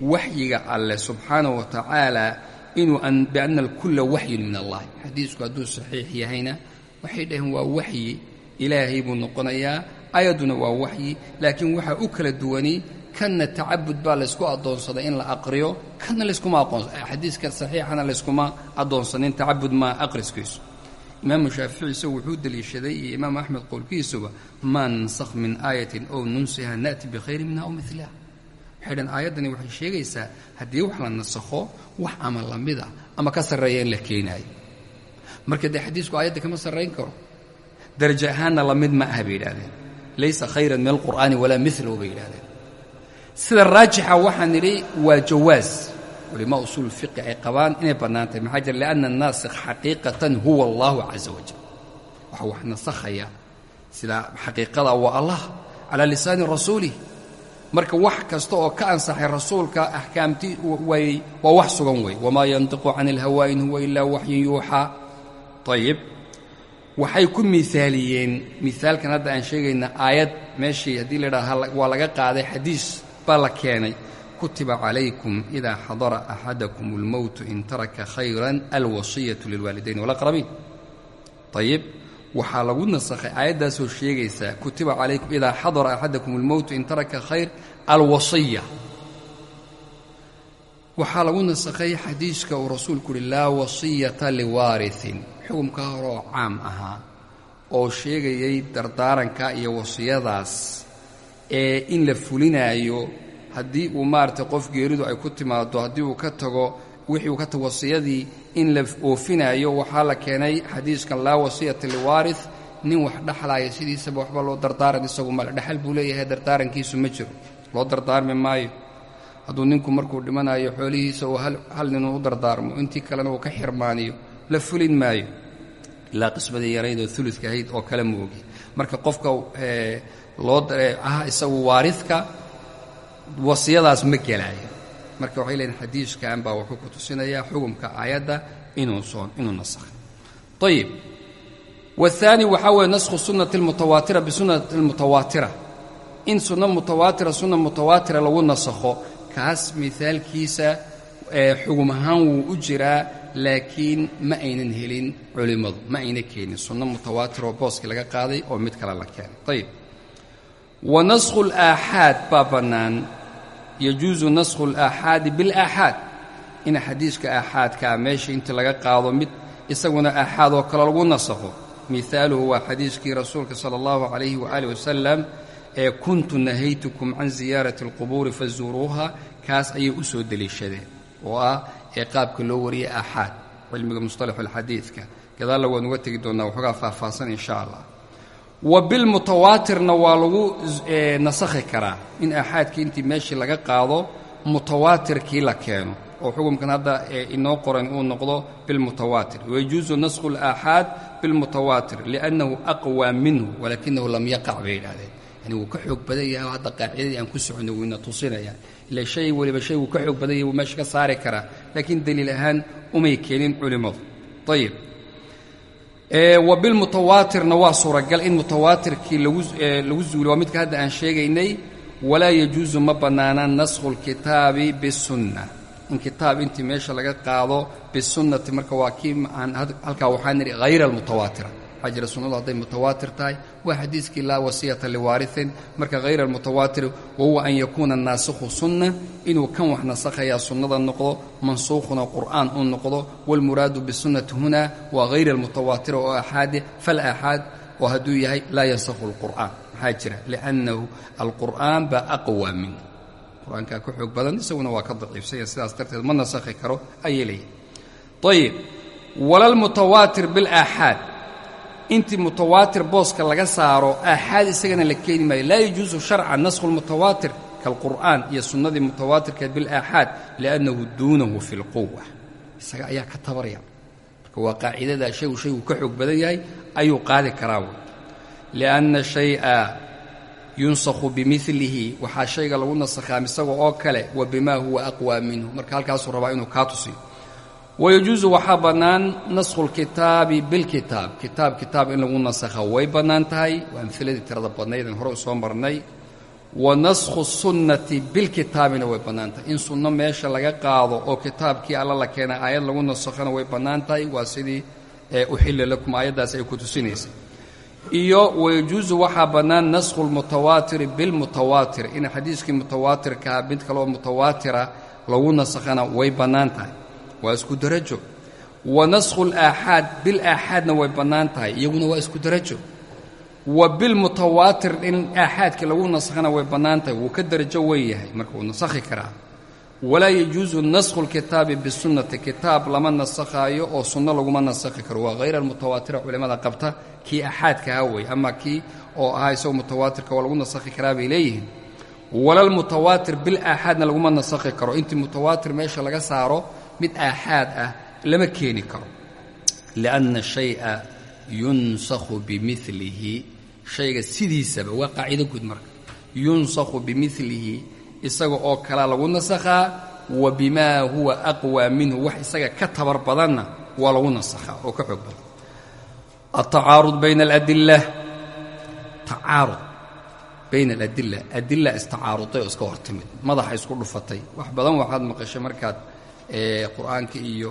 waxyiga alleh subxaanahu wa tacaala inuu bianna alkulla waxyun min allahi xadiisku hadduu saxiix yahayna waxay dhaheen waa waxyi ilaahay buu noqonayaa ayadduna waa waxyi laakiin waxaa u kala duwani kanna tacabud baa laysku addoonsaday in la aqriyo kanna layskuma aqoonsa xadiiska saxiixana layskuma addoonsanin tacabud maa aqriskiisu imaamu shaafici isagu wuxuu deliishaday iyo imaamu axmed qowlkiisuba maa nansakh min aayatin ow nunsiha na'ti bikhayri minha aw miliha waxay dhaheen aayaddani waxay sheegaysaa haddii wax la nasakho wax ama lamida ama ka sarreeya in la keenaayo marka dee xadiisku aayadda kama sarrayn karo. Darajo ahaanna la mid ma aha bay yidhahdeen laysa khayran min alqur'aani walaa milahu bay yidhahdeen sida raajixa waxaan nidhi waa jawaas culimaa usuul fiqi ay qabaan inay bannaan tahay maxaa jira? Lianna annaasikh xaqiiqatan huwa allahu caza wajal waxa wax nasakhaya sida xaqiiqada waa allah calaa lisaani rasuulih marka wax kasta oo ka ansaxay rasuulka axkaamtii way waa wax sugan wey wamaa yantiqu cani ilhawaa in huwa ilaa waxyin yuuxaa ayib waxay ku miaaliyeen miaalkan hadda aan sheegayna aayad meeshii haddii la idhaha waa laga qaaday xadiis baa la keenay kutiba calaykum idaa xadara axadakum اlmowtu in taraka khayran alwasiyatu lilwaalidayn walaqrabiin ayib waxaa lagu nasakhay aayaddaasoo sheegaysa kutiba calaykum idaa xadara axadakum اlmowtu in taraka khayr alwasiya waxaa lagu nasakhay xadiiska uu rasuulku uhi laa wasiyata liwaariثin xukumkaa hore oo caam ahaa oo sheegayay dardaaranka iyo wasiyadaas ee in la fulinaayo haddii uu maaragtay qof geeridu ay ku timaado haddii uu ka tago wixii uu ka tago wasiyadii in la oofinaayo waxaa la keenay xadiiskan laa wasiyata liwaarith nin wax dhexlaaya sidiisaba waxba loo dardaaran isagu male dhexal buu leeyahay dardaarankiisu ma jiro loo dardaarmi maayo. Hadduu ninku markuu dhimanayo xoolihiisa uu hal ninuu u dardaarmo intii kalena uu ka xirmaaniyo la fulin maayo. Ilaa qismadii yarayd oo uludka ahayd oo kale moogi. Marka qofka loo ah isagu waaridka wasiyadaas ma gelaayo marka waxay leeyihiin xadiiskan baa wuxuu ku tusinayaa xugumka aayadda inuu soon inuu nasakhay ayib wahaani waxaa weeye naskhu sunnati almutawaatira bisunati almutawaatira in sunna mutawaatira sunna mutawaatira lagu nasakho kaas mihaalkiisa eh, xugum ahaan wuu u jiraa laakiin ma aynan helin culimmadu ma ayna keenin. Sunno mutawaatiroo booskii laga qaaday oo mid kale la keenay. Ayib wa naskhu alaaxaad baa bannaan yajuusu naskhu alaaxaadi bilaaxaad in xadiiska aaxaadkaa meesha inta laga qaado mid isaguna aaxaad oo kale lagu nasakho. Mihaaluhu waa xadiiskii rasuulka sala allahu calayhi waaalih wasalam ee kuntu nahaytukum can ziyaarati alqubuuri fazuuruuha kaas ayay u soo deliishadeen oo ah ee qaabka loo wariyay aaxaad cilmiga musطalaxu alxadiidka waan uga tegi doonnaa waxoogaa faahfaahsan insha allah wa bilmutawaatirna waa lagu nasakhi karaa in aaxaadkii intii meeshii laga qaado mutawaatirkii la keeno. Oo xukumkan hadda inoo qoran uu noqdo bilmutawaatir. Wayajuusu naskhu alaaxaad bilmutawaatir liannahu aqwى minhu walakinahu lam yaqac bay yidhahdeen yani wuu ka xoog badan yahay oo hadda qaacidadii aan ku soconay wuyna tusinayaan ila shay weliba shay wuu ka xoog badan yahay wuu meesha ka saari karaa. Laakiin daliil ahaan umay keenin culimmadu ayib wa bilmutawaatirna waa suuragal in mutawaatirkii lagu zuuliy waa midka hadda aan sheegaynay walaa yajuusu ma bannaanaan naskhu اlkitaabi bisunna. In kitaab intii meesha laga qaado bisunnati marka waa kii halkaa waxaa nidhi hayra almutawaatira waxaa jira sunnadu hadday mutawaatir tahay waa xadiiskii laa wasiyata liwaarihin marka hayra almutawaatir wahuwa an yakuuna naasikhu sunna inuu kan wax nasakhayaa sunnada noqdo mansuukhuna qur'aan uu noqdo waalmuraadu bisunnati huna waa hayra almutawaatira oo axaade falaaxaad oo hadduu yahay laa yansakhu alqur'aan. Maxaa jira? Liannahu alqur'aan baa aqwa min qur'aankaa ka xoog badan isaguna waa ka daciifsanya sidaas darteed ma nasakhi karo ayay leeyihiin ayib walalmutawaatir bilaaxaad intii mutawaatir booska laga saaro aaxaad isagana la keeni maayo. Laa yajuusu sharcan naskhu lmutawaatir kaalqur'aan iyo sunnadii mutawaatirkeed bilaaxaad liannahu duunahu fi lquwa isaga ayaa ka tabarya marka waa qaacidadaa shaygu shaygu ka xoog badan yahay ayuu qaadi karaa wey. Lianna shaya yunsakhu bimilihi waxaa shayga lagu nasakhaa isaga oo kale wa bimaa huwa aqwa minhu. Marka halkaasuu rabaa inuu kaa tusiyo wayajuusu waxaa bannaan naskhu lkitaabi bilkitaab kitaab kitaab in lagu nasakha way bannaan tahay waa amhiladii tirada badnaydeen hore u soo marnay wa naskhu sunnati bilkitaabina way bannaan tahay in sunno meesha laga qaado oo kitaabkii alla la keena aayad lagu nasakhana way bannaan tahay waa sidii uxilla lakum aayaddaas ay ku tusinaysay iyo wayajuusu waxaa bannaan naskhu lmutawaatiri bilmutawaatir in xadiiskii mutawaatirkaa mid kaleoo mutawaatira lagu nasakhana way bannaan tahay waa isku darajo. Wa naskhu alaaxaad bilaaxaadna way bannaan tahay iyaguna waa isku darajo. Wa bilmutawaatir in aaxaadka lagu nasakhana way bannaan tahay wuu ka darajo weyn yahay marka wuu nasakhi karaa. Walaa yajuusu naskhu lkitaabi bisunnati kitaab lama nasakhaayo oo sunno laguma nasakhi karo. Waa hayr almutawaatira culimmada qabta kii axaadkaha wey ama kii oo ahaa isagoo mutawaatirka waa lagu nasakhi karaa bay leeyihiin. Walalmutawaatir bil aaxaadna laguma nasakhi karo. Intii mutawaatir meesha laga saaro mid aaxaad ah lama keeni karo. Lianna shaya yunsakhu bimilihi shayga sidiisaba waa qaacido guud marka. Yunsakhu bimilihi isaga oo kalaa lagu nasakhaa wa bimaa huwa aqwaa minhu wax isaga ka tabar badanna waa lagu nasakhaa oo ka xoog badan. Altacaarud bayna aladila tacaarud bayna aladila adila istacaaruday oo iska hor timid madaxa isku dhufatay. Wax badan waxaad maqashay markaad qur'aanka iyo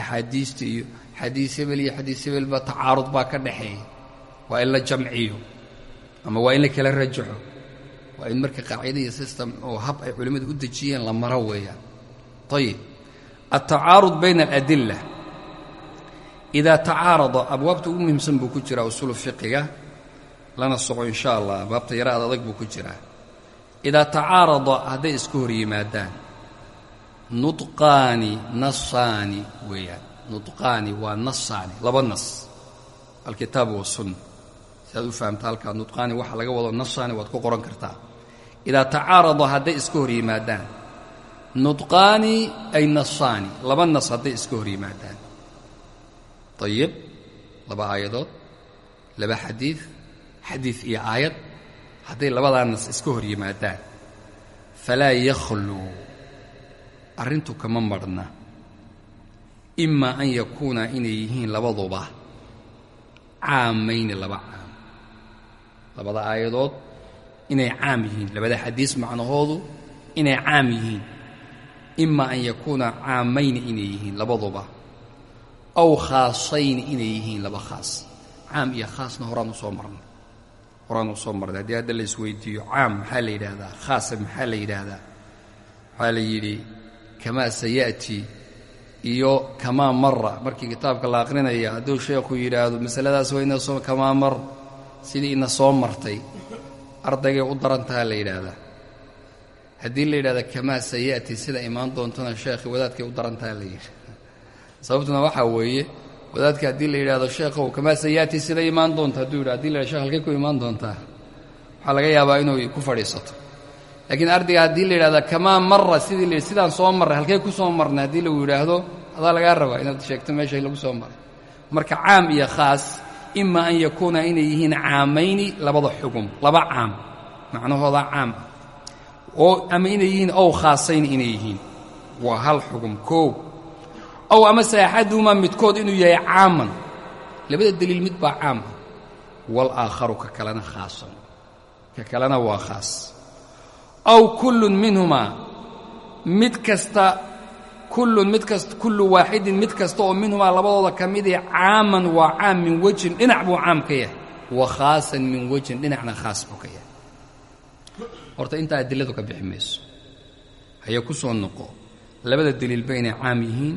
axaadiista iyo xadiis hebel iyo xadiis hebelba tacaarud baa ka dhaxeeya waa in la jamciyo ama waa in la kala rajaxo. Waa in marka qaacida iyo system oo hab ay culimmadu u dejiyeen la maro weeyaan. Ayib altacaarud bayna aladila idaa tacaarada abwaabta ugu muhiimsan buu ku jiraa usuulu fiqiga. Lana soco in sha allah abwaabta yara ad adag buu ku jiraa. Idaa tacaarada hadday iska hor yimaadaan nudqaani nasaani weeyaan. Nudqaani waa nasaani laba nas. Alkitaabu wasunna si aad u fahamta halkaa nudqaani waxa laga wado nasaani waad ku qoran kartaa. Idaa tacaarada hadday iska hor yimaadaan nudqaani ay nasaani laba nas hadday iska hor yimaadaan. Ayib laba aayadood laba xadiid xadiid iyo aayad hadday labadaa nas iska hor yimaadaan. Falaa yakhluu arrintu kama marhna imaa an yakuuna inay yihiin labaduba. Caamayni laba caam. Labada aayadood inay caam yihiin. Labada xadiis macnahoodu inay caam yihiin. Imaa an yakuuna caamayni inay yihiin labaduba. Aw khaasayni inay yihiin laba khaas. Caam iyo khaasna horaan u soo marnay. Horaan u soo marnay. Haddii hadda la isweydiiyo caam maxaa la yidhaahdaa? Khaasa maxaa la yidhaahdaa? Waxaa la yidhi kamaa saya'ti iyo kamaa mara markii kitaabka la aqrinaya hadduu sheekhu yidhaahdo masaladaas waa ina soo kamaa mar. Sidii ina soo martay ardaygay u darantaha la yidhaahdaa. Haddii la yidhahda kamaa saya'ti sida imaan doontona sheekhi wadaadkay u darantaha la yidhi sababtuna waxaa weeye wadaadka haddii la yidhahdo sheekhow kamaa saya'ti sida imaan doonta hadduu yidhah hadi la yidhahdo shekh halkay ku imaan doontaa waxaa laga yaabaa inuu ku fadhiisato laakiin ardayga haddii la yidhahda kamaa mara sidii la sidaan soo marray. Halkay ku soo marnay? Haddii lagu yidhaahdo adaa lagaa rabaa inaad sheegto meeshay lagu soo maray marka caam iyo khaas ima an yakuuna inay yihiin caamayni labada xugum laba caam macnahooda caam ah. Oo ama inay yihiin ow khaasayni inay yihiin. Waa hal xugum koow ow amase axaduhumaa midkood inuu yahay caaman. Labada deliil mid baa caam ah. Walaakharu ka kalena khaasan. Ka kalena waa khaas aw kullun minhumaa mid kasta kullun mid kasta kullu waaxidin mid kasta oo minhumaa labadooda ka midii caaman waa caam min wejhin dhinac buu caam ka yahay. Wa khaasan min wejhin dhinacna khaas buu ka yahay. Horta intaa adiladu ka bixi mayso haya ku soo noqo labada deliilba inay caam yihiin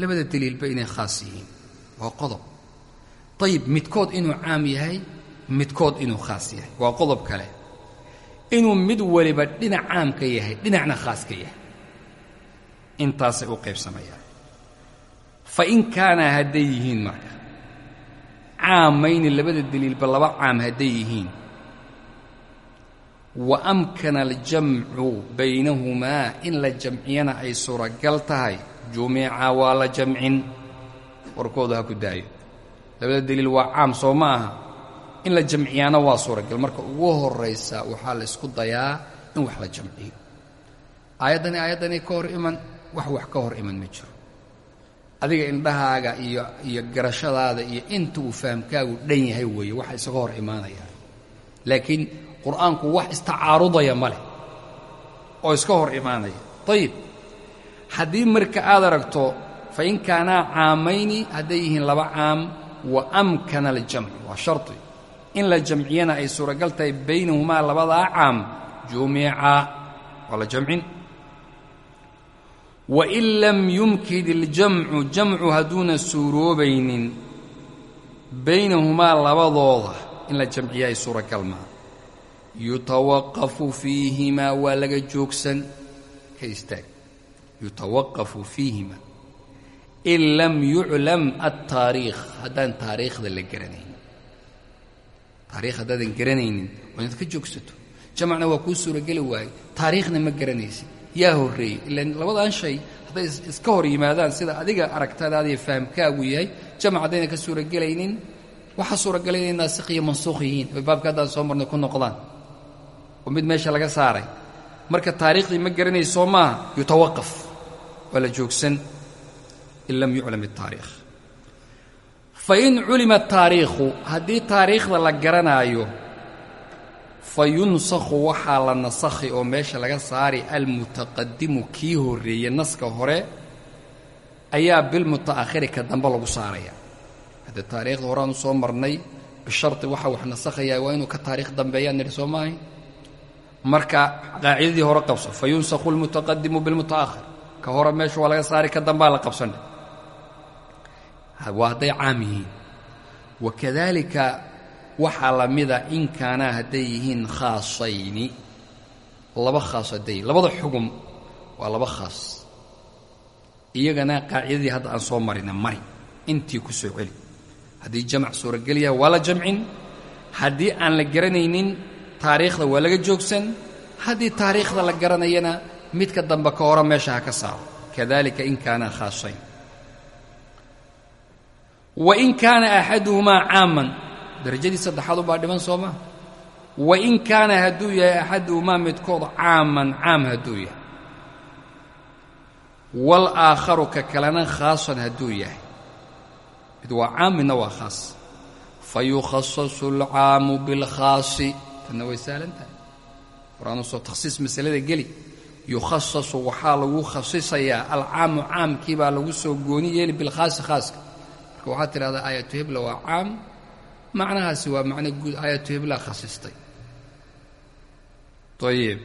labada deliilba inay khaas yihiin. Waa qodob. Ayib midkood inuu caam yahay midkood inuu khaas yahay. Waa qodob kale inuu mid waliba dhinac caam ka yahay dhinacna khaas ka yahay. Intaasay u qaybsamayaan. Fa in kaanaa hadday yihiin marka caamayni labada deliilba laba caam hadday yihiin. Wa amkana aljamcu baynahumaa in la jamciyana ay suuragal tahay. Jumica waa la jamcin. Warkooda ha ku daayo. Labada deliil waa caam soo ma aha in la jamciyaana waa suuragal. Marka ugu horraysa waxaa la isku dayaa in wax la jamciyo. Aayaddani aayaddani ka hor iman wax wax ka hor iman ma jiro. Adiga indhahaaga iyo iyo garashadaada iyo inta uu fahamkaagu dhan yahay weeye waxa isaga hor imaanaya. Laakiin qur'aanku wax istacaarudaya ma leh oo iska hor imaanaya. Ayib haddii marka aad aragto fa in kaanaa caamayni hadday yihiin laba caam wa amkana aljamcu waa shardi in la jamciyana ay suuragal tahay baynahumaa labadaa caam jumica waa la jamcin. Wain lam yumkin iljamcu jamcu hadduuna suuroobaynin baynahumaa labadooda in la jamciya ay suuragal maa yutawaqafu fiihimaa waa laga joogsan. Ka istaag. Yutawaqafu fiihima in lam yuclam altaariikh haddaan taariikhda la garanaynin taarikh haddaadan garanaynin waa inaad ka joogsato. Jamacna waa kuu suurageli waaye taariikhna ma garanaysid. Yaa horreeyey. Ilaan labadan shay hadday iska hor yimaadaan sida adiga aragtadaada iyo fahamkaagu yahay jamac haddayna ka suuragelaynin. Waxaa suuragalay inay naasikh iyo mansuukh yihiin. Oy baabka haddaan soo marnay ku noqdaan. Oo mid meesha laga saaray. Marka taariikhdii ma garanayso maaha yutawaqaf. Waa la joogsan in lam yuclam الtaariikh fain culima الtaariikhu haddii taariikhda la garanaayo fayunsakhu waxaa la nasakhi oo meesha laga saari almutaqadimu kii horreeye naska hore ayaa bilmuta'akhiri ka dambe lagu saaraya. Haddee taariikhda horeaan u soo marnay bisharti waxa wax nasakhayaa waa inuu ka taariikh dambeeyaan nidhi soo maahay marka qaacidadii hore qabso fa yunsakhu almutaqadimu bilmuta'akhir ka hore meesha waa laga saari ka dambaa la qabsanay waa hadday caam yihiin. Wakadaalika waxaa la mida in kaanaa hadday yihiin khaasayni laba khaas hadday labada xugum waa laba khaas. Iyagana qaacidadii hadda aan soo marina mari intii ku soo celi. Haddii jamac suurageliyaha waa la jamcin. Haddii aan la garanaynin taariikhda waa laga joogsan. Haddii taariikhda la garanayana midka dambe ka hore meesha ha ka saaro. Kadalika in kaana khaasayn wa in kaana axaduhumaa caaman. Darajadii saddexaad ubaa dhiman soo maa wa in kaana hadduu yahay axaduhumaa midkood caaman caam hadduu yahay. Walaakharu ka kalena khaasan hadduu yahay. Mid waa caam midna waa khaas. Fa yukhasasu alcaamu bilkhaasi. Tanna way saalan tahay. Qur'aanu soo takhsiis masalada geli. Yukhasasu waxaa lagu khasisayaa. Alcaamu caamkii baa lagu soo gooni yeeli bilkhaasi khaaska marka waxaad tidhahdaa aayatu hebla waa caam macnahaasi waa macno guud aayatu heblaa khasistay. Ayib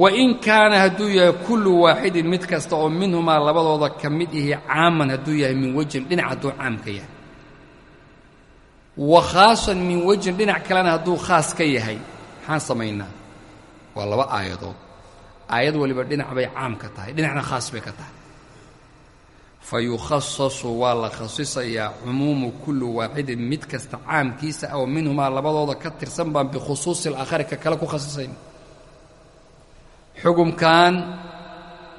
wa in kaana hadduu yahay kullu waaxidin mid kasta oo minhumaa labadooda ka mid ihi caaman hadduu yahay min wejin dhinac hadduu caamka yahay. Wa khaasan min wejin dhinac kalena hadduu khaas ka yahay. Maxaan samaynaa? Waa laba aayadood. Aayad waliba dhinac bay caam ka tahay dhinacna khaas bay ka tahay fa yukhasasu waa la khasisayaa cumuumu kulli waaxidin mid kasta caamkiisa oo minhumaa labadooda ka tirsan baan bikhusuusi alaakhari ka kale ku khasisayna xugumkan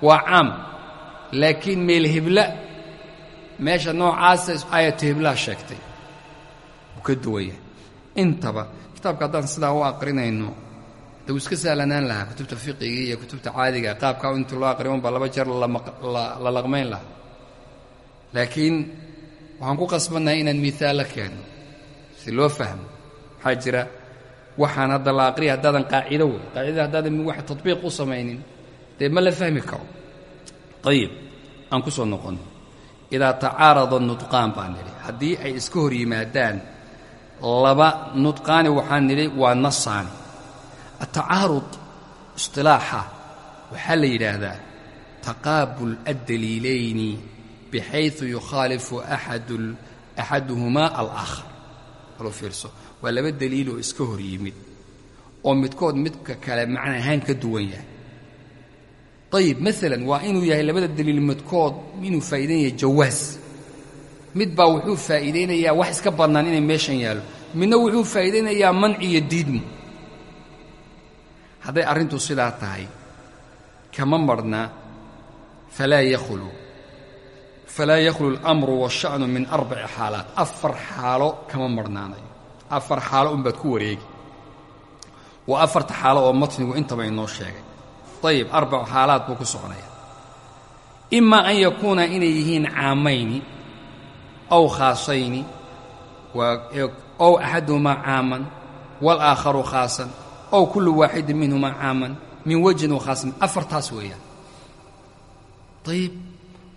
waa caam laakiin meel hebla meesha noocaasa aayatu heblaa sheegtay wuu ka duwaya intaba kitaabka haddaan sidaa u aqrinayno de wuu iska sahlanaan lahaa kutubta fiqiga iyo kutubta caadiga qaabkaa intii loo aqriyon baa laba jeer la laqmayn lahaa laakiin waxaan ku qasbannahay inaan miaalla keeno. Si loo fahmo waxaa jira waxaan hadda la aqriya haddaadan qaacido wey qaacidada haddaadan wax tatbiiq u samaynin dee ma la fahmi karo? Ayib aan ku soo noqono idaa tacaarada nudqaan baan nidhi. Haddii ay iska hor yimaadaan laba nudqaani waxaan nidhi waa nasaani. Atacaarud isطilaaxa waxaa la yidhaahdaa taqaabul addaliilayni bixayثu yukhaalifu axaduhumaa alaakhar aluu fiirso. Waa laba daliil oo iska hor yimid. Oo midkood midka kale macna ahaan ka duwan yahay. Ayib maalan waa inuu yahay labada daliil midkood inuu faa'iidaynaya jawaas. Mid baa wuxuu faa'iidaynayaa wax iska bannaan inay meeshan yaallo. Midna wuxuu faa'iidaynayaa manci iyo diidmu hadday arrintu sidaa tahay kama marhna falaa yakhlu falaa yakhlu اlamru waasha'nu min arbaci xaalaat afar xaalo kama marhnaanayo afar xaalo unbaad ku wareegi waa afarta xaalo oo matnigu intaba inoo sheegay ayib arbacu xaalaad buu ku soconaya imaa an yakuuna inay yihiin caamayni aw khaasayni ow axaduhumaa caaman walaakharu khaasan ow kullu waaxidin minhumaa caaman min wejhin wa khaasan afartaas weeyaan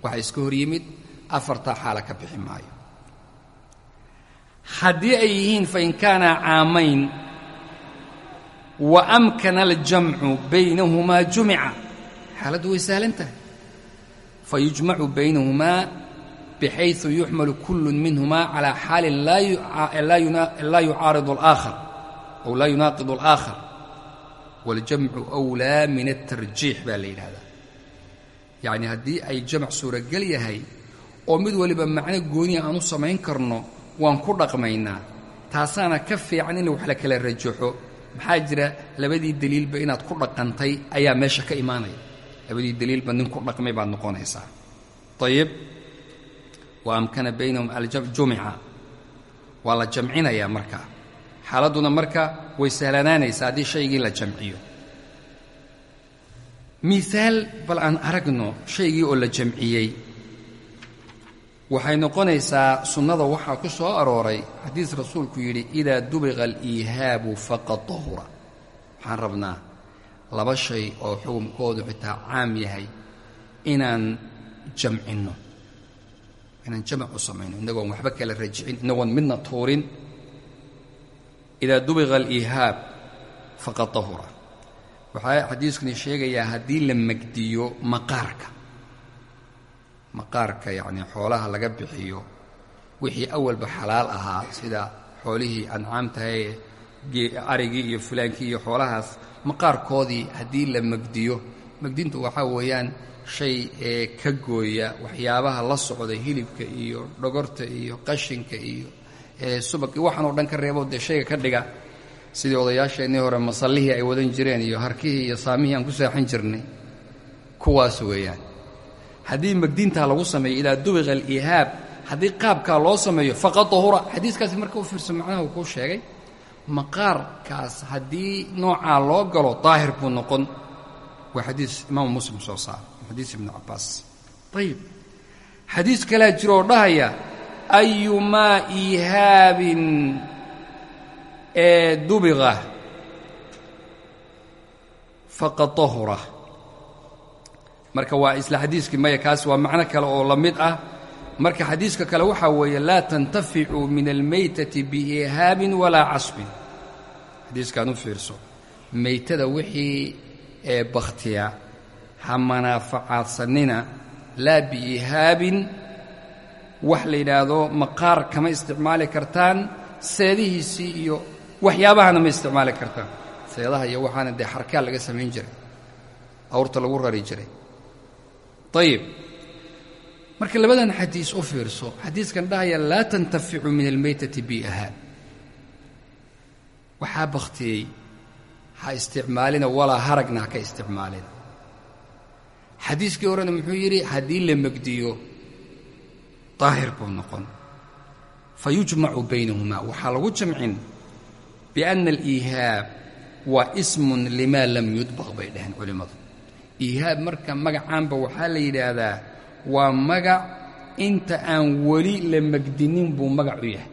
waxaa iska hor yimid afartaa xaala ka bixi maayo haddii ay yihiin fain kaana caamayn wa amkana aljamcu baynahumaa jumica xaaladdu way sahlan tahay fa yujmacu baynahumaa bxayثu yuxmalu kul minhuma calى xaalin laa yucaariض اlآkhar aw laa yunaaqid اlآkhar wاljamcu أwlaa min الtarjiix baa la yidhahdaa yacni haddii ay jamc suurogel yahay oo mid waliba macno gooniya aan u samayn karno waan ku dhaqmaynaa. Taasaana ka fiican in wax la kala rajaxo. Maxaa jira labadii deliilba inaad ku dhaqantay ayaa meesha ka imaanaya. Labadii deliilba nin ku dhaqmay baad noqonaysaa. Ayib wa amkana baynahum aljumica waa la jamcinayaa markaa xaaladduna marka way sahlanaanaysaa haddii shaygii la jamciyo miaal bal aan aragno shaygii oo la jamciyey. Waxay noqonaysaa sunnada waxaa ku soo arooray xadiis rasuulku yidhi idaa dubiqa aliihaabu faqad tahura. Waxaan rabnaa laba shay oo xukunkoodu xitaa caam yahay inaan jamcinno inaan jamac u samayno innagoon waxba kala rajicin innagoon midna tuurin. Idaa dubiqa aliihaab faqad tahura waxaa xadiiskani sheegayaa haddii la megdiyo maqaarka. Maqaarka yacnii xoolaha laga bixiyo wixii awalba xalaal ahaa sida xoolihii ancaamtahay arigii iyo fulaankii iyo xoolahaas maqaarkoodii haddii la megdiyo megdintu waxaa weeyaan shay ee ka gooya waxyaabaha la socda hilibka iyo dhogorta iyo qashinka iyo subagii waxaan oo dhan ka reebo dee shayga ka dhiga sidii odayaasheennii hore masallihii ay wadan jireen iyo harkihii iyo saamihii aan ku seexan jirnay. Kuwaas weeyaan. Haddii megdintaa lagu sameeyo idaa dubiqa aliihaab haddii qaabkaa loo sameeyo faqad tahura xadiiskaasi marka u fiirso macnaha uu kuu sheegay maqaarkaas haddii noocaa loo galo daahir buu noqon. Waa xadiis imaamu muslim soo saara xadiis ibnu cabbaas. Ayib xadiis kalea jiro oo dhahaya ayumaa iihaabin ee dubiqa faqad tahura. Marka waa isla xadiiskii maya kaas waa macno kale oo la mid ah. Marka xadiiska kale waxaa weeye laa tantaficu min almaytati biihaabin walaa casbin. Xadiiskaan u fiirso maytada wixii ee bakhtiya ha manaafacaadsanina laa biihaabin wax la yidhaahdo maqaar kama isticmaali kartaan seedihiisii iyo waxyaabahana ma isticmaali kartaan seedaha iyo waxaana dee xarkaa laga samayn jiray. Awrta lagu rari jiray. Ayib marka labadan xadiis u fiirso xadiiskan dhahaya laa tantaficu min almaytati biihaab waxaa bakhtiyey ha isticmaalina walaa haragna ha ka isticmaalina xadiiskii horena muxuu yidhi haddii la megdiyo daahir buu noqon. Fa yujmacu baynahumaa waxaa lagu jamcin bianna aliihaab waa ismun limaa lam yudbaq bay dhaheen culimmadu iihaab marka magacaanba waxaa la yidhaahdaa waa magac inta aan weli la megdinin buu magac u yahay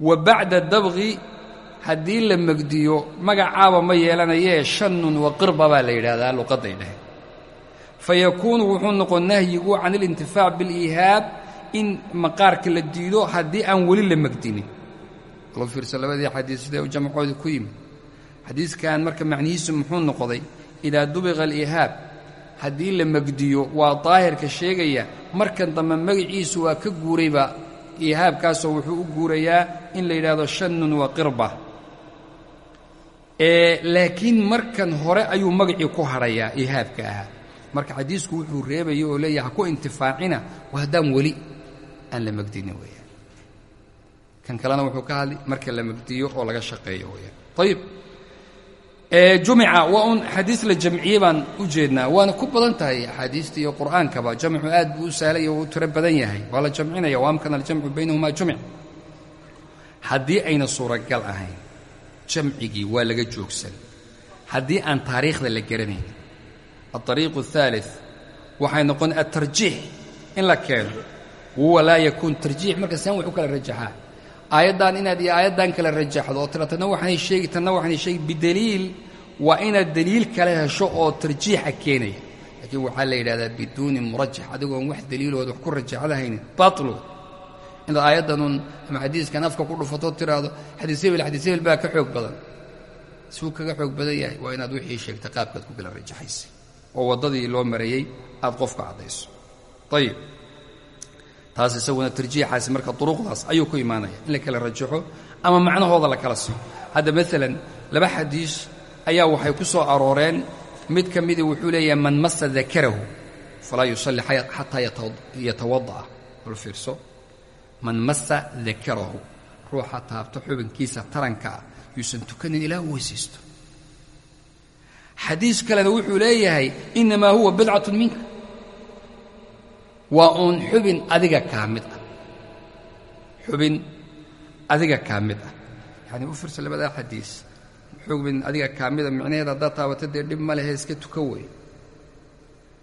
wa bacda dabqi haddii la megdiyo magacaaba ma yeelanayee shannun wa qirba baa la yidhaahdaa luqadday dhaheen fa yakuunu wuxuu noqon nahyigu can ilintifaac biliihaab in maqaarka la diido haddii aan weli la megdinin loo fiirso labadii xadiis siday jamcoodii ku yimid? Xadiiskan marka macnihiisu muxuu noqday idaa dubiqa aliihaab haddii la megdiyo waa daahirka sheegaya markan dambe magaciisu waa ka guurayba iihaabkaasoo wuxuu u guurayaa in la yidhaahdo shannun wa qirba laakiin markan hore ayuu magacii ku hadhayaa iihaabka ahaa. Marka xadiisku wuxuu reebaya oo leeyahay ha ku intifaacina waa haddaan weli aan la megdinin weeyaan kan kalena wuxuu ka hadli marka la megdiyo oo laga shaqeeyo weeyaan ayib jumica waa un xadiis la jamciyey baan u jeednaa waana ku badan tahay axaadiista iyo qur'aankaba jamcu aad buu u sahlay oo u tiro badan yahay waa la jamcinaya wa amkana aljamcu baynahumaa jumic haddii ayna suuragal ahayn jamcigii waa laga joogsan haddii aan taariikhda la garanayn alطariiqu الثaalث waxay noqon altarjiix in la keeno wahuwa laa yakuun tarjiix marka saan wax u kala rajaxaa aayaddan inaad iyo aayaddan kala rajaxdo oo tira tanna waxaanay sheegi tanna waxaanay sheegi bideliil waa inaad deliil kale hesho oo tarjiixa keenaya. Laakiin waxaa la yidhahdaa biduuni murajax adigoon wax deliilood wax ku rajaxdahaynin baطlu inaad aayaddanun ama xadiiskan afka ku dhufato tiraahdo xadiis hebel xadiis hebel baa ka xoog badan. Suu kaga xoog badan yahay waa inaad wixii sheegta qaabkaad ku kala rajaxaysay oo waddadii loo marayey aad qofka caddayso. Ayib taas isaguna tarjiixaasi marka duruqdaas ayuu ku imaanaya. In la kala rajaxo ama macnahooda la kala siiyo hadda maalan laba xadiis ayaa waxay ku soo arooreen. Mid ka midii wuxuu leeyahay man masa dakarahu falaa yusalli xataa yatawada'a bal fiirso man masa dakarahu ruuxa taabto xubinkiisa taranka ah yuusan tukanin ilaa u weysaysto. Xadiis kalena wuxuu leeyahay innamaa huwa bidcatun minka waa uun xubin adiga kaa mid ah. Xubin adiga kaa mid ah. Yacanii u firsa labadaa xadiis. Xubin adiga kaa mida micnaheeda haddaad taabato dee dhib ma lehe iska tuka wey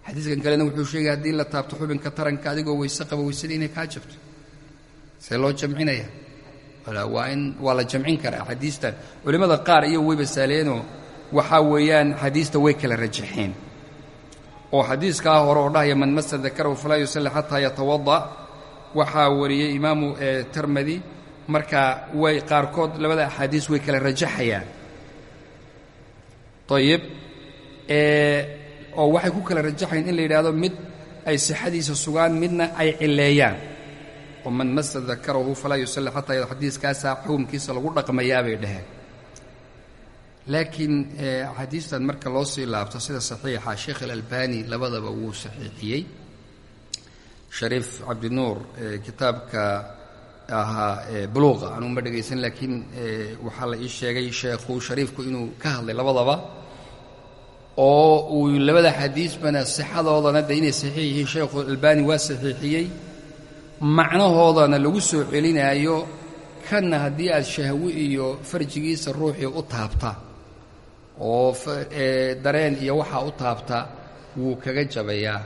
xadiiskan kalena wuxuu sheegaya haddii la taabto xubinka taranka adigoo weyse qaba weysada inay kaa jabto. See loo jamcinaya? Waa in waa la jamcin karaa xadiistan. Culimmada qaar iyo weyba saaleenoo waxaa weeyaan xadiista way kala rajaxeen oo xadiiskaa hore oo dhahaya man masa dakarahu falaa yusalli xataa yatawada waxaa wariyey imaamu termadi marka way qaarkood labada axaadiis way kala rajaxayaan. Ayib oo waxay ku kala rajaxayan in la yidhaahdo mid ay sixadiisa sugaan midna ay cileeyaan oo man masa dakarahu falaa yusalli xataa xadiiskaasaa xukumkiisa lagu dhaqmayaa bay dhaheen laakiin axaadiistan marka loo sii laabto sida saxiixa sheekh alalbani labadaba wuu saxiixiyey. Shariif cabdinuur kitaabka ahaa buluuqa anuuma dhegaysan laakiin waxaa la ii sheegay sheekhu shariifku inuu ka hadlay labadaba oo uu labada xadiisbana sixadoodana de inay saxiix yihiin sheekhu albani waa saxiixiyey. Macnahoodana lagu soo celinaayo kanna haddii aad shahwi iyo farjigiisa ruuxii u taabta oo dareen iyo waxaa u taabta wuu kaga jabayaa.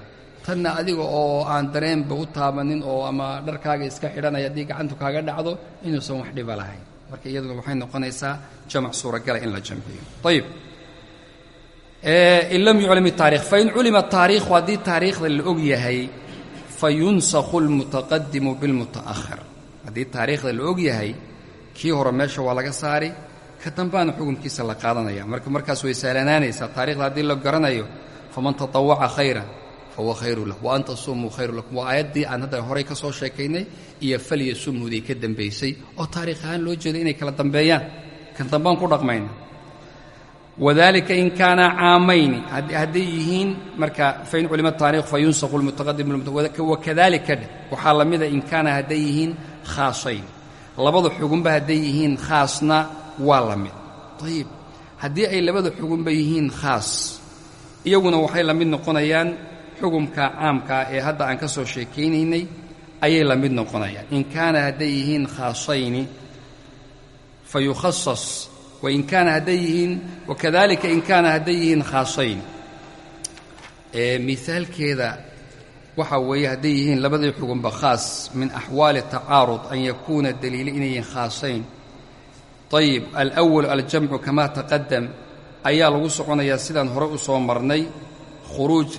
Tanna adiga oo aan dareenba u taabanin oo ama dharkaaga iska xidhanaya haddii gacantu kaaga dhacdo inuusan wax dhiba lahayn. Marka iyaduna waxay noqonaysaa jamac suuragala in la jamciyo. Ayib in lam yuclam taarikh fain culima taariikhu haddii taariikhda la og yahay fayunsakhu almutaqadimu bilmuta'ahir haddii taariikhda la og yahay kii hore meesha waa laga saari ka dambaana xukunkiisa la qaadanaya. Marka markaas way sahlanaanaysaa taarikhda haddii la garanayo faman tatawaca khayran fahuwa khayru lah wa an tasumuu khayru lakum. Waa aayaddii aan hadda horay ka soo sheekaynay iyo falya sumhudii ka dambaysay. Oo taarikh ahaan loo jeeda inay kala dambeeyaan. Kan ku dhaqmayna. Wadalika in kaana caamayni. Hadday yihiin marka fain culima taarikh fayunsakhu lmutaqadim wakadalika waxaa la in kaana hadday yihiin khaasayn. Labada xugunba hadday yihiin khaasna waa la mid. Ayib haddii ay labada xugunba yihiin khaas iyaguna waxay la mid noqonayaan xukumka caamkaa ee hadda aan ka soo sheekaynaynay ayay la mid noqonayaan. In kaana hadday yihiin khaasayni fa yukhasas wain kaana hadday yihiin wakadalika in kaana hadday yihiin khaasayn miaalkeeda waxaa weeye hadday yihiin labadii xugunba khaas min axwaali tacaarud an yakuuna daliili inay yihiin khaasayn ayib alأwal aljamcu kama taqadam ayaa lagu soconayaa sidaan hore u soo marnay khuruuj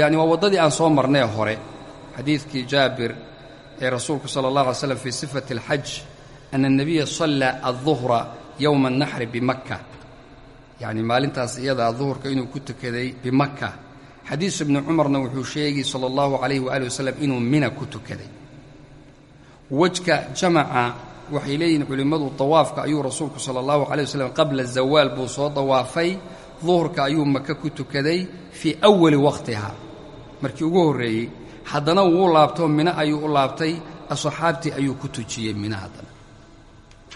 yani waa waddadii aan soo marnay hore xadiidkii jaabir ee rasuulku sala اllah alay slam fii sifati اlxaj ana الnabiya sallaa الظuhra yowma الnaxri bimakka yacni maalintaas iyadaa duhurka inuu ku tukaday bimakka xadiis ibni cumarna wuxuu sheegi sala اllahu calayh waali wasalam inuu mina ku tukaday wejka jamaca waxay leeyihiin culimmadu dawaafka ayuu rasuulku sala allahu calay wasalam qabla zawaal buu soo dawaafay duhurka ayuu maka ku tukaday fii awali wakhtiha markii ugu horreeyey haddana wuu laabtoo mino ayuu u laabtay asxaabtii ayuu ku tujiyey mina haddana.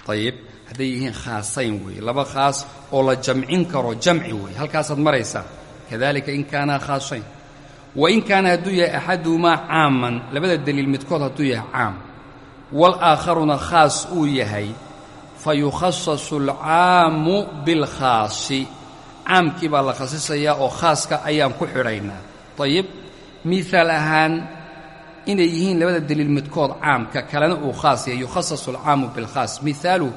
Ayib hadday yihiin khaasayn weeye laba khaas oo la jamcin karo jamci weeye halkaasaad maraysaa kadalika in kaanaa khaasayn. Wa in kaana hadduu yahay axaduhumaa caaman labada deliil midkood hadduu yahay caam walaakharuna khaas uu yahay fa yukhasasu alcaamu bilkhaasi caamkii baa la khasisayaa oo khaaska ayaan ku xidhaynaa ayib miaal ahaan inay yihiin labada deliil midkood caamka kalena uu khaas yahay yukhasasu alcaamu bilkhaas miaalu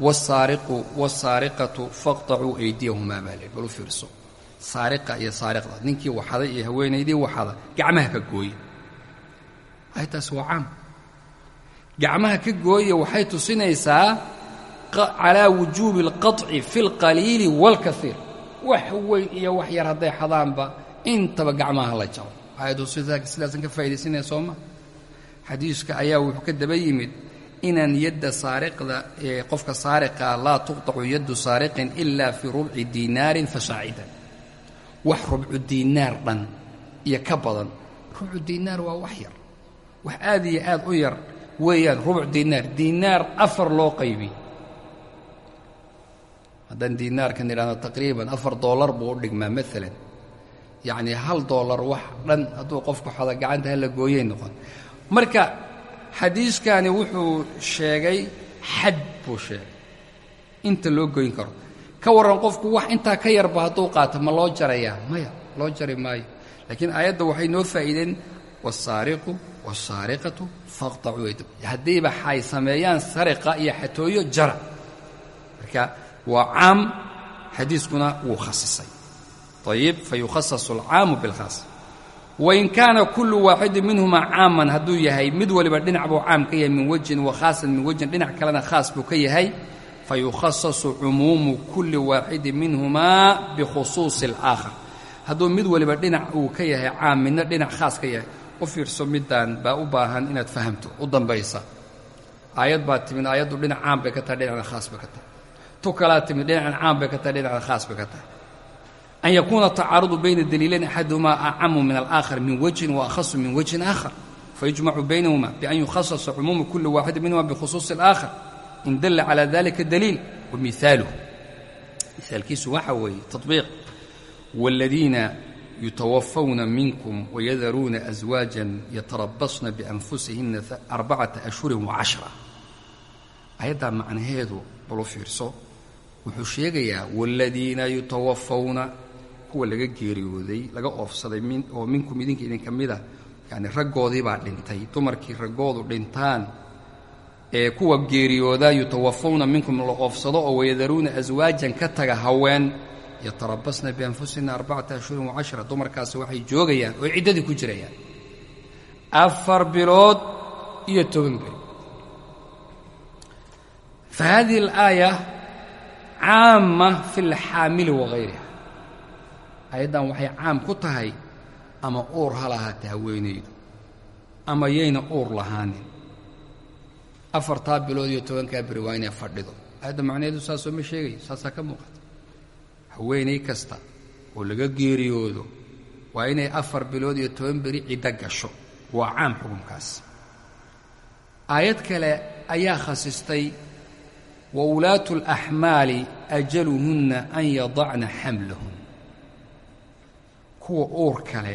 wasaariqu wasaariqatu faqtacuu aydiyahumaa baa lehi bal u fiirso saariqa iyo saariqda ninkii waxaday iyo haweenaydii waxada gacmaha ka gooye aytaas waa caam gacmaha ka gooya waxay tusinaysaa calaa wujuubi alqaطci fi اlqaliili wاlkaiir wax weyn iyo wax yar hadday xadaanba intaba gacmaha la jabo ayadu sidaasan ka faa'idaysanaya sooma xadiiska ayaa wuxuu ka daba yimid inaan yadda saariqda ee qofka saariqa laa tuqtacu yaddu saariqin ilaa fii rubci diinaarin fasaacidan wax rubcu diinaar dhan iyo ka badan rubcu diinaar waa wax yar wax aad iyo aad u yar weeyaan rubuc diinaar diinaar afar loo qaybi haddaan diinaarkan idhahdo taqriiban afar dollar buu u dhigmaa maalan yacnii hal dollar wax dhan hadduu qofku xada gacanta hala gooyay noqon. Marka xadiiskani wuxuu sheegay xad buu sheegay. Inta loo goyn karo. Ka warran qofku wax intaa ka yarba hadduu qaato ma loo jarayaa? Maya loo jari maayo. Laakiin aayadda waxay noo faa'iideen. Wasaariqu wasaariqatu faqtacuu yadahum haddiiba xay sameeyaan sariqa iyo xatooyo jara. Marka waa caam xadiiskuna wuu khasisay. Ayib fayukhasasu alcaamu bilkhaas. Wain kaana kullu waaxidin minhumaa caaman hadduu yahay mid waliba dhinac buu caam ka yahay min wejhin wa khaasan min wejhin dhinac kalena khaas buu ka yahay fayukhasasu cumuumu kulli waaxidin minhumaa bikhusuusi alaakhar. Hadduu mid waliba dhinac uu ka yahay caam midna dhinac khaas ka yahay u fiirso midaan baa u baahan inaad fahamto u dambaysa. Aayad baa timid aayaddu dhinac caam bay ka tahay dhinacna khaas bay ka tahay. Tu kalaa timid dhinacan caam bay ka tahay dhinacna khaas bay ka tahay. An yakuuna tacaarudu bayna daliilayn axaduhumaa acamu min alaakhar min wajhin wa akhasu min wajhin aakhar. Fayujmacu baynahuma bian yukhasasa cumuumu kulli waaxidin minhuma bikhusuusi alaakhar. In dalla calaa dalika daliil wa mihaaluhu mihaalkiisu waxa weeye taطbiiq wاladiina yutawafawna minkum wayadaruuna aswaajan yatarabasna bianfusihina arbacata ashhurin wacashra ayaddaa macnaheedu balu fiirso wuxuu sheegayaa waaladiina yutawafawna kuwa laga geeriyooday laga oofsaday oo minkum idinka idinka mida yacni raggoodii baa dhintay dumarkii raggoodu dhintaan ee kuwa geeriyooda yutawafawna minkum la oofsado oo wayadaruuna aswaajan ka taga haween yatarabasna bianfusihina arbacata ashhurin wacashra dumarkaasi waxay joogayaan oo ciddadii ku jirayaan. Afar bilood iyo toban beri fa hadihi alaaya caama fi alxaamili wagayriha ayaddan waxay caam ku tahay ama uur ha lahaatee haweenaydu ama yayna uur lahaanin. Afartaa bilood iyo tobankaa beri waa inay fadhido. Ayadda macnaheedu saasoo ma sheegayo saasaa ka muuqata haweenay kasta oo laga geeriyoodo waa inay afar bilood iyo toban beri ciddo gasho. Waa caam xukunkaas aayad kale ayaa khasistay wa ulaatu alaxmaali ajaluhunna an yadacna xamlahun kuwa uur kale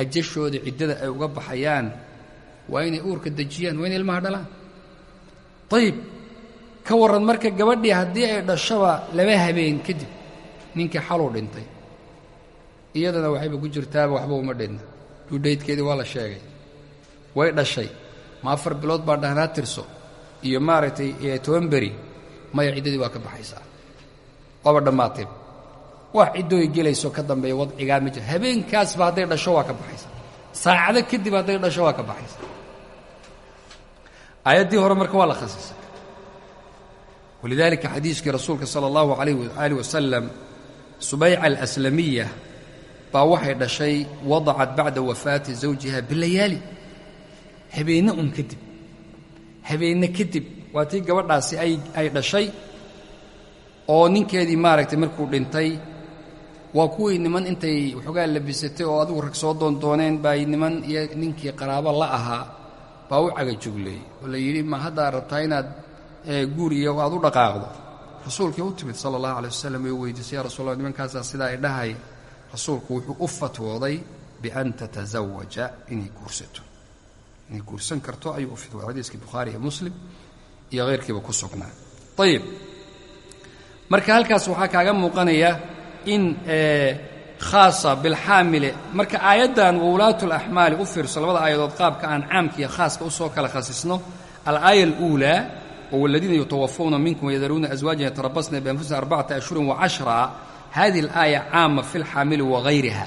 ajashooda ciddada ay uga baxayaan waa inay uurka dejiyaan waa inay ilmaha dhalaan. Dayib ka warran marka gabadhii haddii ay dhashaba laba habeen kadib ninkii xaluu dhintay. Iyadana waxayba ku jirtaaba waxba uma dhinna duudhaydkeedii waa la sheegay. Way dhashay. Ma afar bilood baa dhahnaa tirso. Iyo maaragtay toban beri maya ciddadii waa ka baxaysaa. Waaba dhammaatay wax ciddooy gelayso ka dambeeya wadcigaa ma jiro habeenkaasba hadday dhasho waa ka baxaysaa saacado kadib hadday dhasho waa ka baxaysaa aayaddii hore marka waa la khasisay. Walidaalika xadiiskii rasuulka sala allahu calayh waaalih wasalam subayca alaslamiya baa waxay dhashay wadacat bacda wafaati zawjiha bilayaali. Habeenno un kadib. Habeenno kadib waa tii gabadhaasi ay ay dhashay oo ninkeedii maaragtay markuu dhintay waa kuwii niman intay waxoogaa labisatay oo adigu rag soo doondooneen bay niman iyo ninkii qaraabo la ahaa baa u cagajugleeyey oo la yidhi ma haddaa rabtaa inaad guur iyo aad u dhaqaaqdo rasuulkii u timid sala allahu alay wasalam oo weydiisay ya rasuul nimankaasaa sidaa ay dhahay rasuulku wuxuu u fatwooday bian tatasawaja inay guursato. Inay guursan karto ayuu u fitwooday xadiiskii bukhaari iyo muslim iyo hayrkiiba ku sugnaa. Ayib marka halkaas waxaa kaaga muuqanaya in khaasa bilxaamile marka aayaddan wawlaatu alaxmaali u fiirso labada aayadood qaabka aan caamka iyo khaaska u soo kala khasisno alaaya aluulaa wwaladiina yutawafawna minkum wayadaruuna aswaajan yatarabasna bianfusihim arbacata ashhurin wacashra hadihi alaaya caama fi lxaamili wagayriha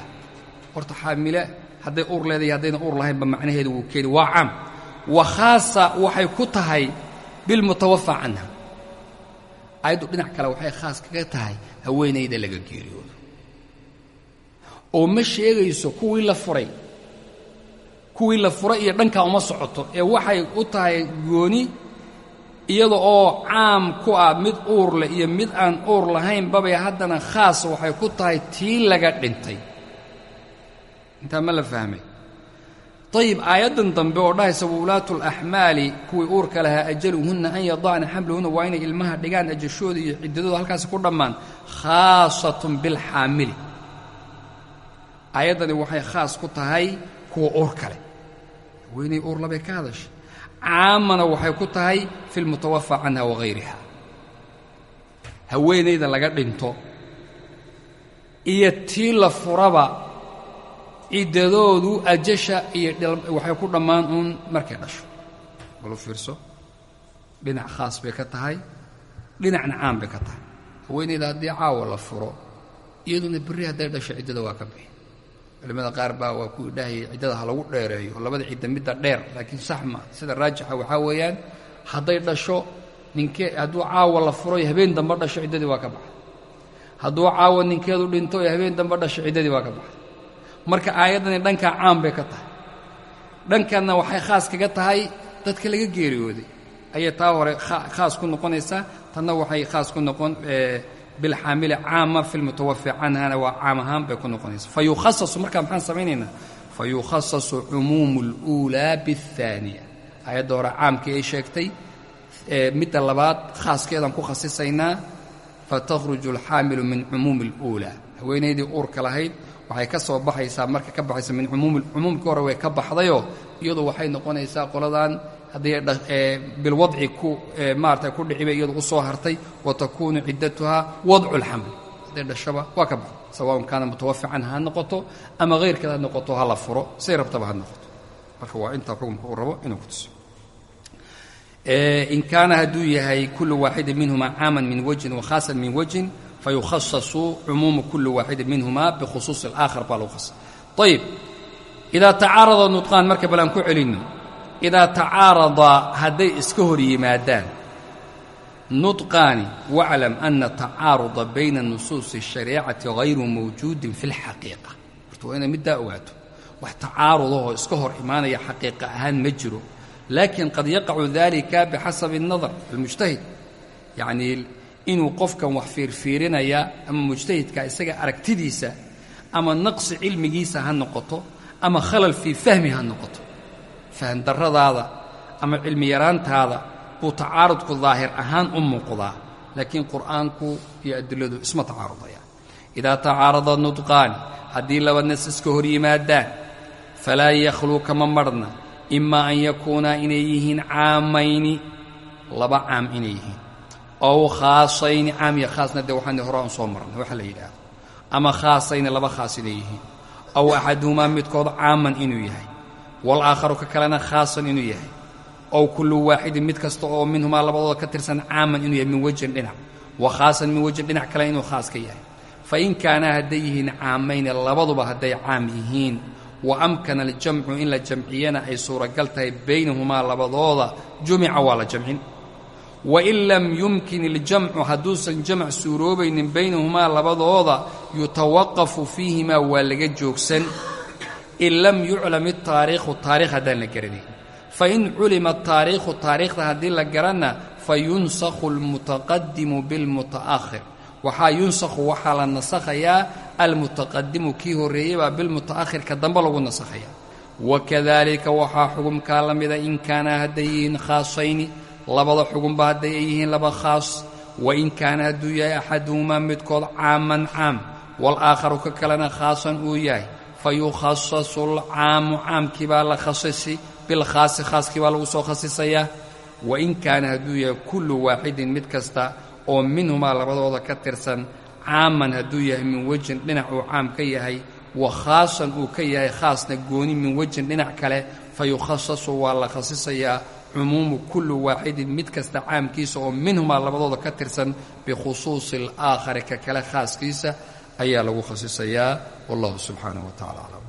horta xaamile hadday uur leedahay haddayna uur lahaynba macnaheedu wuu keeni waa caam wa khaasa waxay ku tahay bilmutawafa canha ayaddu dhinac kale waxay khaas kaga tahay haweenayda laga geeriyoodo oo ma sheegayso kuwii la furay kuwii la fura iyo dhankaa uma socoto ee waxay u tahay gooni iyada oo caam ku ah mid uur leh iyo mid aan uur lahaynbabay haddana khaas waxay ku tahay tii laga dhintay. Intaa ma la fahmay? Ayib aayaddan dambe oo dhahaysa waulaatu laxmaali kuwii uurka lahaa ajaluhunna an yadacna xamlahunna waa inay ilmaha dhigaan ajashooda iyo ciddadooda halkaasi ku dhammaan. Khaasatun bilxaamili aayaddani waxay khaas ku tahay kuwa uur kale haweenay uur labay ka hadashay caamana waxay ku tahay fi lmutawafa canha wagayriha haweenayda laga dhinto iyo tii la furaba ciddadoodu ajasha iyo waxay ku dhammaan uun markay dhasho. Balu fiirso dhinac khaas bay ka tahay dhinacna caam bay ka tahay. Haweenayda haddii caawa la furo iyaduna berri hadday dhasho ciddada waa ka bixi culimmada qaar baa waa ku idhaahayay ciddada ha lagu dheereeyo labada cidda midda dheer laakiin sax ma. Sida raajixa waxaa weeyaan hadday dhasho ninkee hadduu caawa la furo iyo habeen dambe dhasho ciddadii waa ka baxay. Hadduu caawa ninkeedu dhinto iyo habeen dambe dhasho ciddadii waa ka baxay. Marka aayaddani dhankaa caam bay ka tahay. Dhankanna waxay khaas kaga tahay dadka laga geeriyooday. Ayay taa hore khaas ku noqonaysaa tanna waxay khaas ku noqon bilxaamili caama fi lmutawafi canhana waa caam ahaan bay ku noqonaysaa fa yukhasasu markaa maxaan samaynaynaa fa yukhasasu cumuumu اluulaa biاthaaniya aayadda hore caamkii ay sheegtay midda labaad khaaskeedaan ku khasisaynaa fatakhruju alxaamilu min cumuumi اluulaa haweenaydii uurka lahayd waxay ka soo baxaysaa marka ka baxaysa min cumuumi cumuumkii hore way ka baxdayoo iyadu waxay noqonaysaa qoladan haddii bilwadci ku maarata ku dhicibay iyadu u soo hartay wa takuunu ciddatuhaa wadcu lxamli hadday dhashaba waa ka baxda sawaun kaana ha noqoto ama hayrkeed ha noqoto ha furo. Say rabtaba ha noqoto. Marka waa intaa xukumka uu rabo inuu ku tuso in kaana hadduu yahay kullu waaxidin minhuma caaman min wajhin wakhaasan min wajhin fayukhasasu cumuumu kulli waaxidin minhuma bikhusuusi alaakhar baa lagu khasas ayib idaa tacaarada nudqaan marka bal ku celinno idaa tacaarada hadday iska hor yimaadaan nudqaani waclam ana tacaaruda bayna nusuusi الshariicati hayru mawjuudin fi اlxaqiiqa horta waa inaad middaa ogaato wax tacaarudahoo iska hor imaanaya xaqiiqa ahaan ma jiro laakiin qad yaqacu dalika bixasabi الnadar almujtahid yacnii inuu qofkan wax fiirfiirinaya ama mujtahidka isaga aragtidiisa ama naqsi cilmigiisa ha noqoto ama khalal fii fahmi ha noqoto fahm darradaada ama cilmi yaraantaada buu tacaarudku daahir ahaan u muuqdaa laakiin qur'aanku iyo adiladu isma tacaarudaya idaa tacaarada nudqaani haddii laba nas iska hor yimaadaan falaa yakhluu kama marhna imaa an yakuunaa inay yihiin caamayni laba caam inay yihiin. Ow khaasayni caam iyo khaasna dee waxaan hore aan soo marnay waxa la yidhaahdo. Ama khaasayni laba khaas inay yihiin. Aw axaduhumaa midkood caaman inuu yahay walaakharu ka kalena khaasan inuu yahay. Ow kullu waaxidin mid kasta oo minhumaa labadooda ka tirsan caaman inuu yahay min wejhin dhinac. Wa khaasan min wejhin dhinac kale inuu khaas ka yahay. Fa in kaanaa hadday yihiin caamayni labaduba hadday caam yihiin. Wa amkana aljamcu in la jamciyana ay suuragal tahay baynahumaa labadooda jumica waa la jamcin. Wain lam yumkin iljamcu hadduusan jamc suuroobaynin baynahumaa labadooda yutawaqafu fiihimaa waa laga joogsan in lam yuclam itaariikhu taarikh haddaan la garanayn fain culima taariikhu taariikhda haddii la garanna fayunsakhu almutaqadimu bilmuta'ahir waxaa yunsakhu waxaa la nasakhayaa almutaqadimu kii horreeyey baa bilmuta'ahir ka dambe lagu nasakhayaa wakadalika waxaa xugumkaa la mida in kaanaa hadday yihiin khaasayni labada xugunba hadday ay yihiin laba khaas wain kaana hadduu yahay axaduhumaa midkood caaman caam walaakharu ka kalena khaasan uu yahay fa yukhasasu alcaamu caamkii baa la khasisi bilkhaasi khaaskii baa lagu soo khasisayaa wain kaana hadduu yahay kullu waaxidin mid kasta oo minhumaa labadooda ka tirsan caaman hadduu yahay min wejhin dhinac uu caam ka yahay wa khaasan uu ka yahay khaasna gooni min wejhin dhinac kale fa yukhasasu waa la khasisayaa cumuumu kulli waaxidin mid kasta caamkiisa oo minhumaa labadooda ka tirsan bikhusuusi alaakhari ka kale khaaskiisa ayaa lagu khasisayaa wallahu subxaanahu wa tacala aclam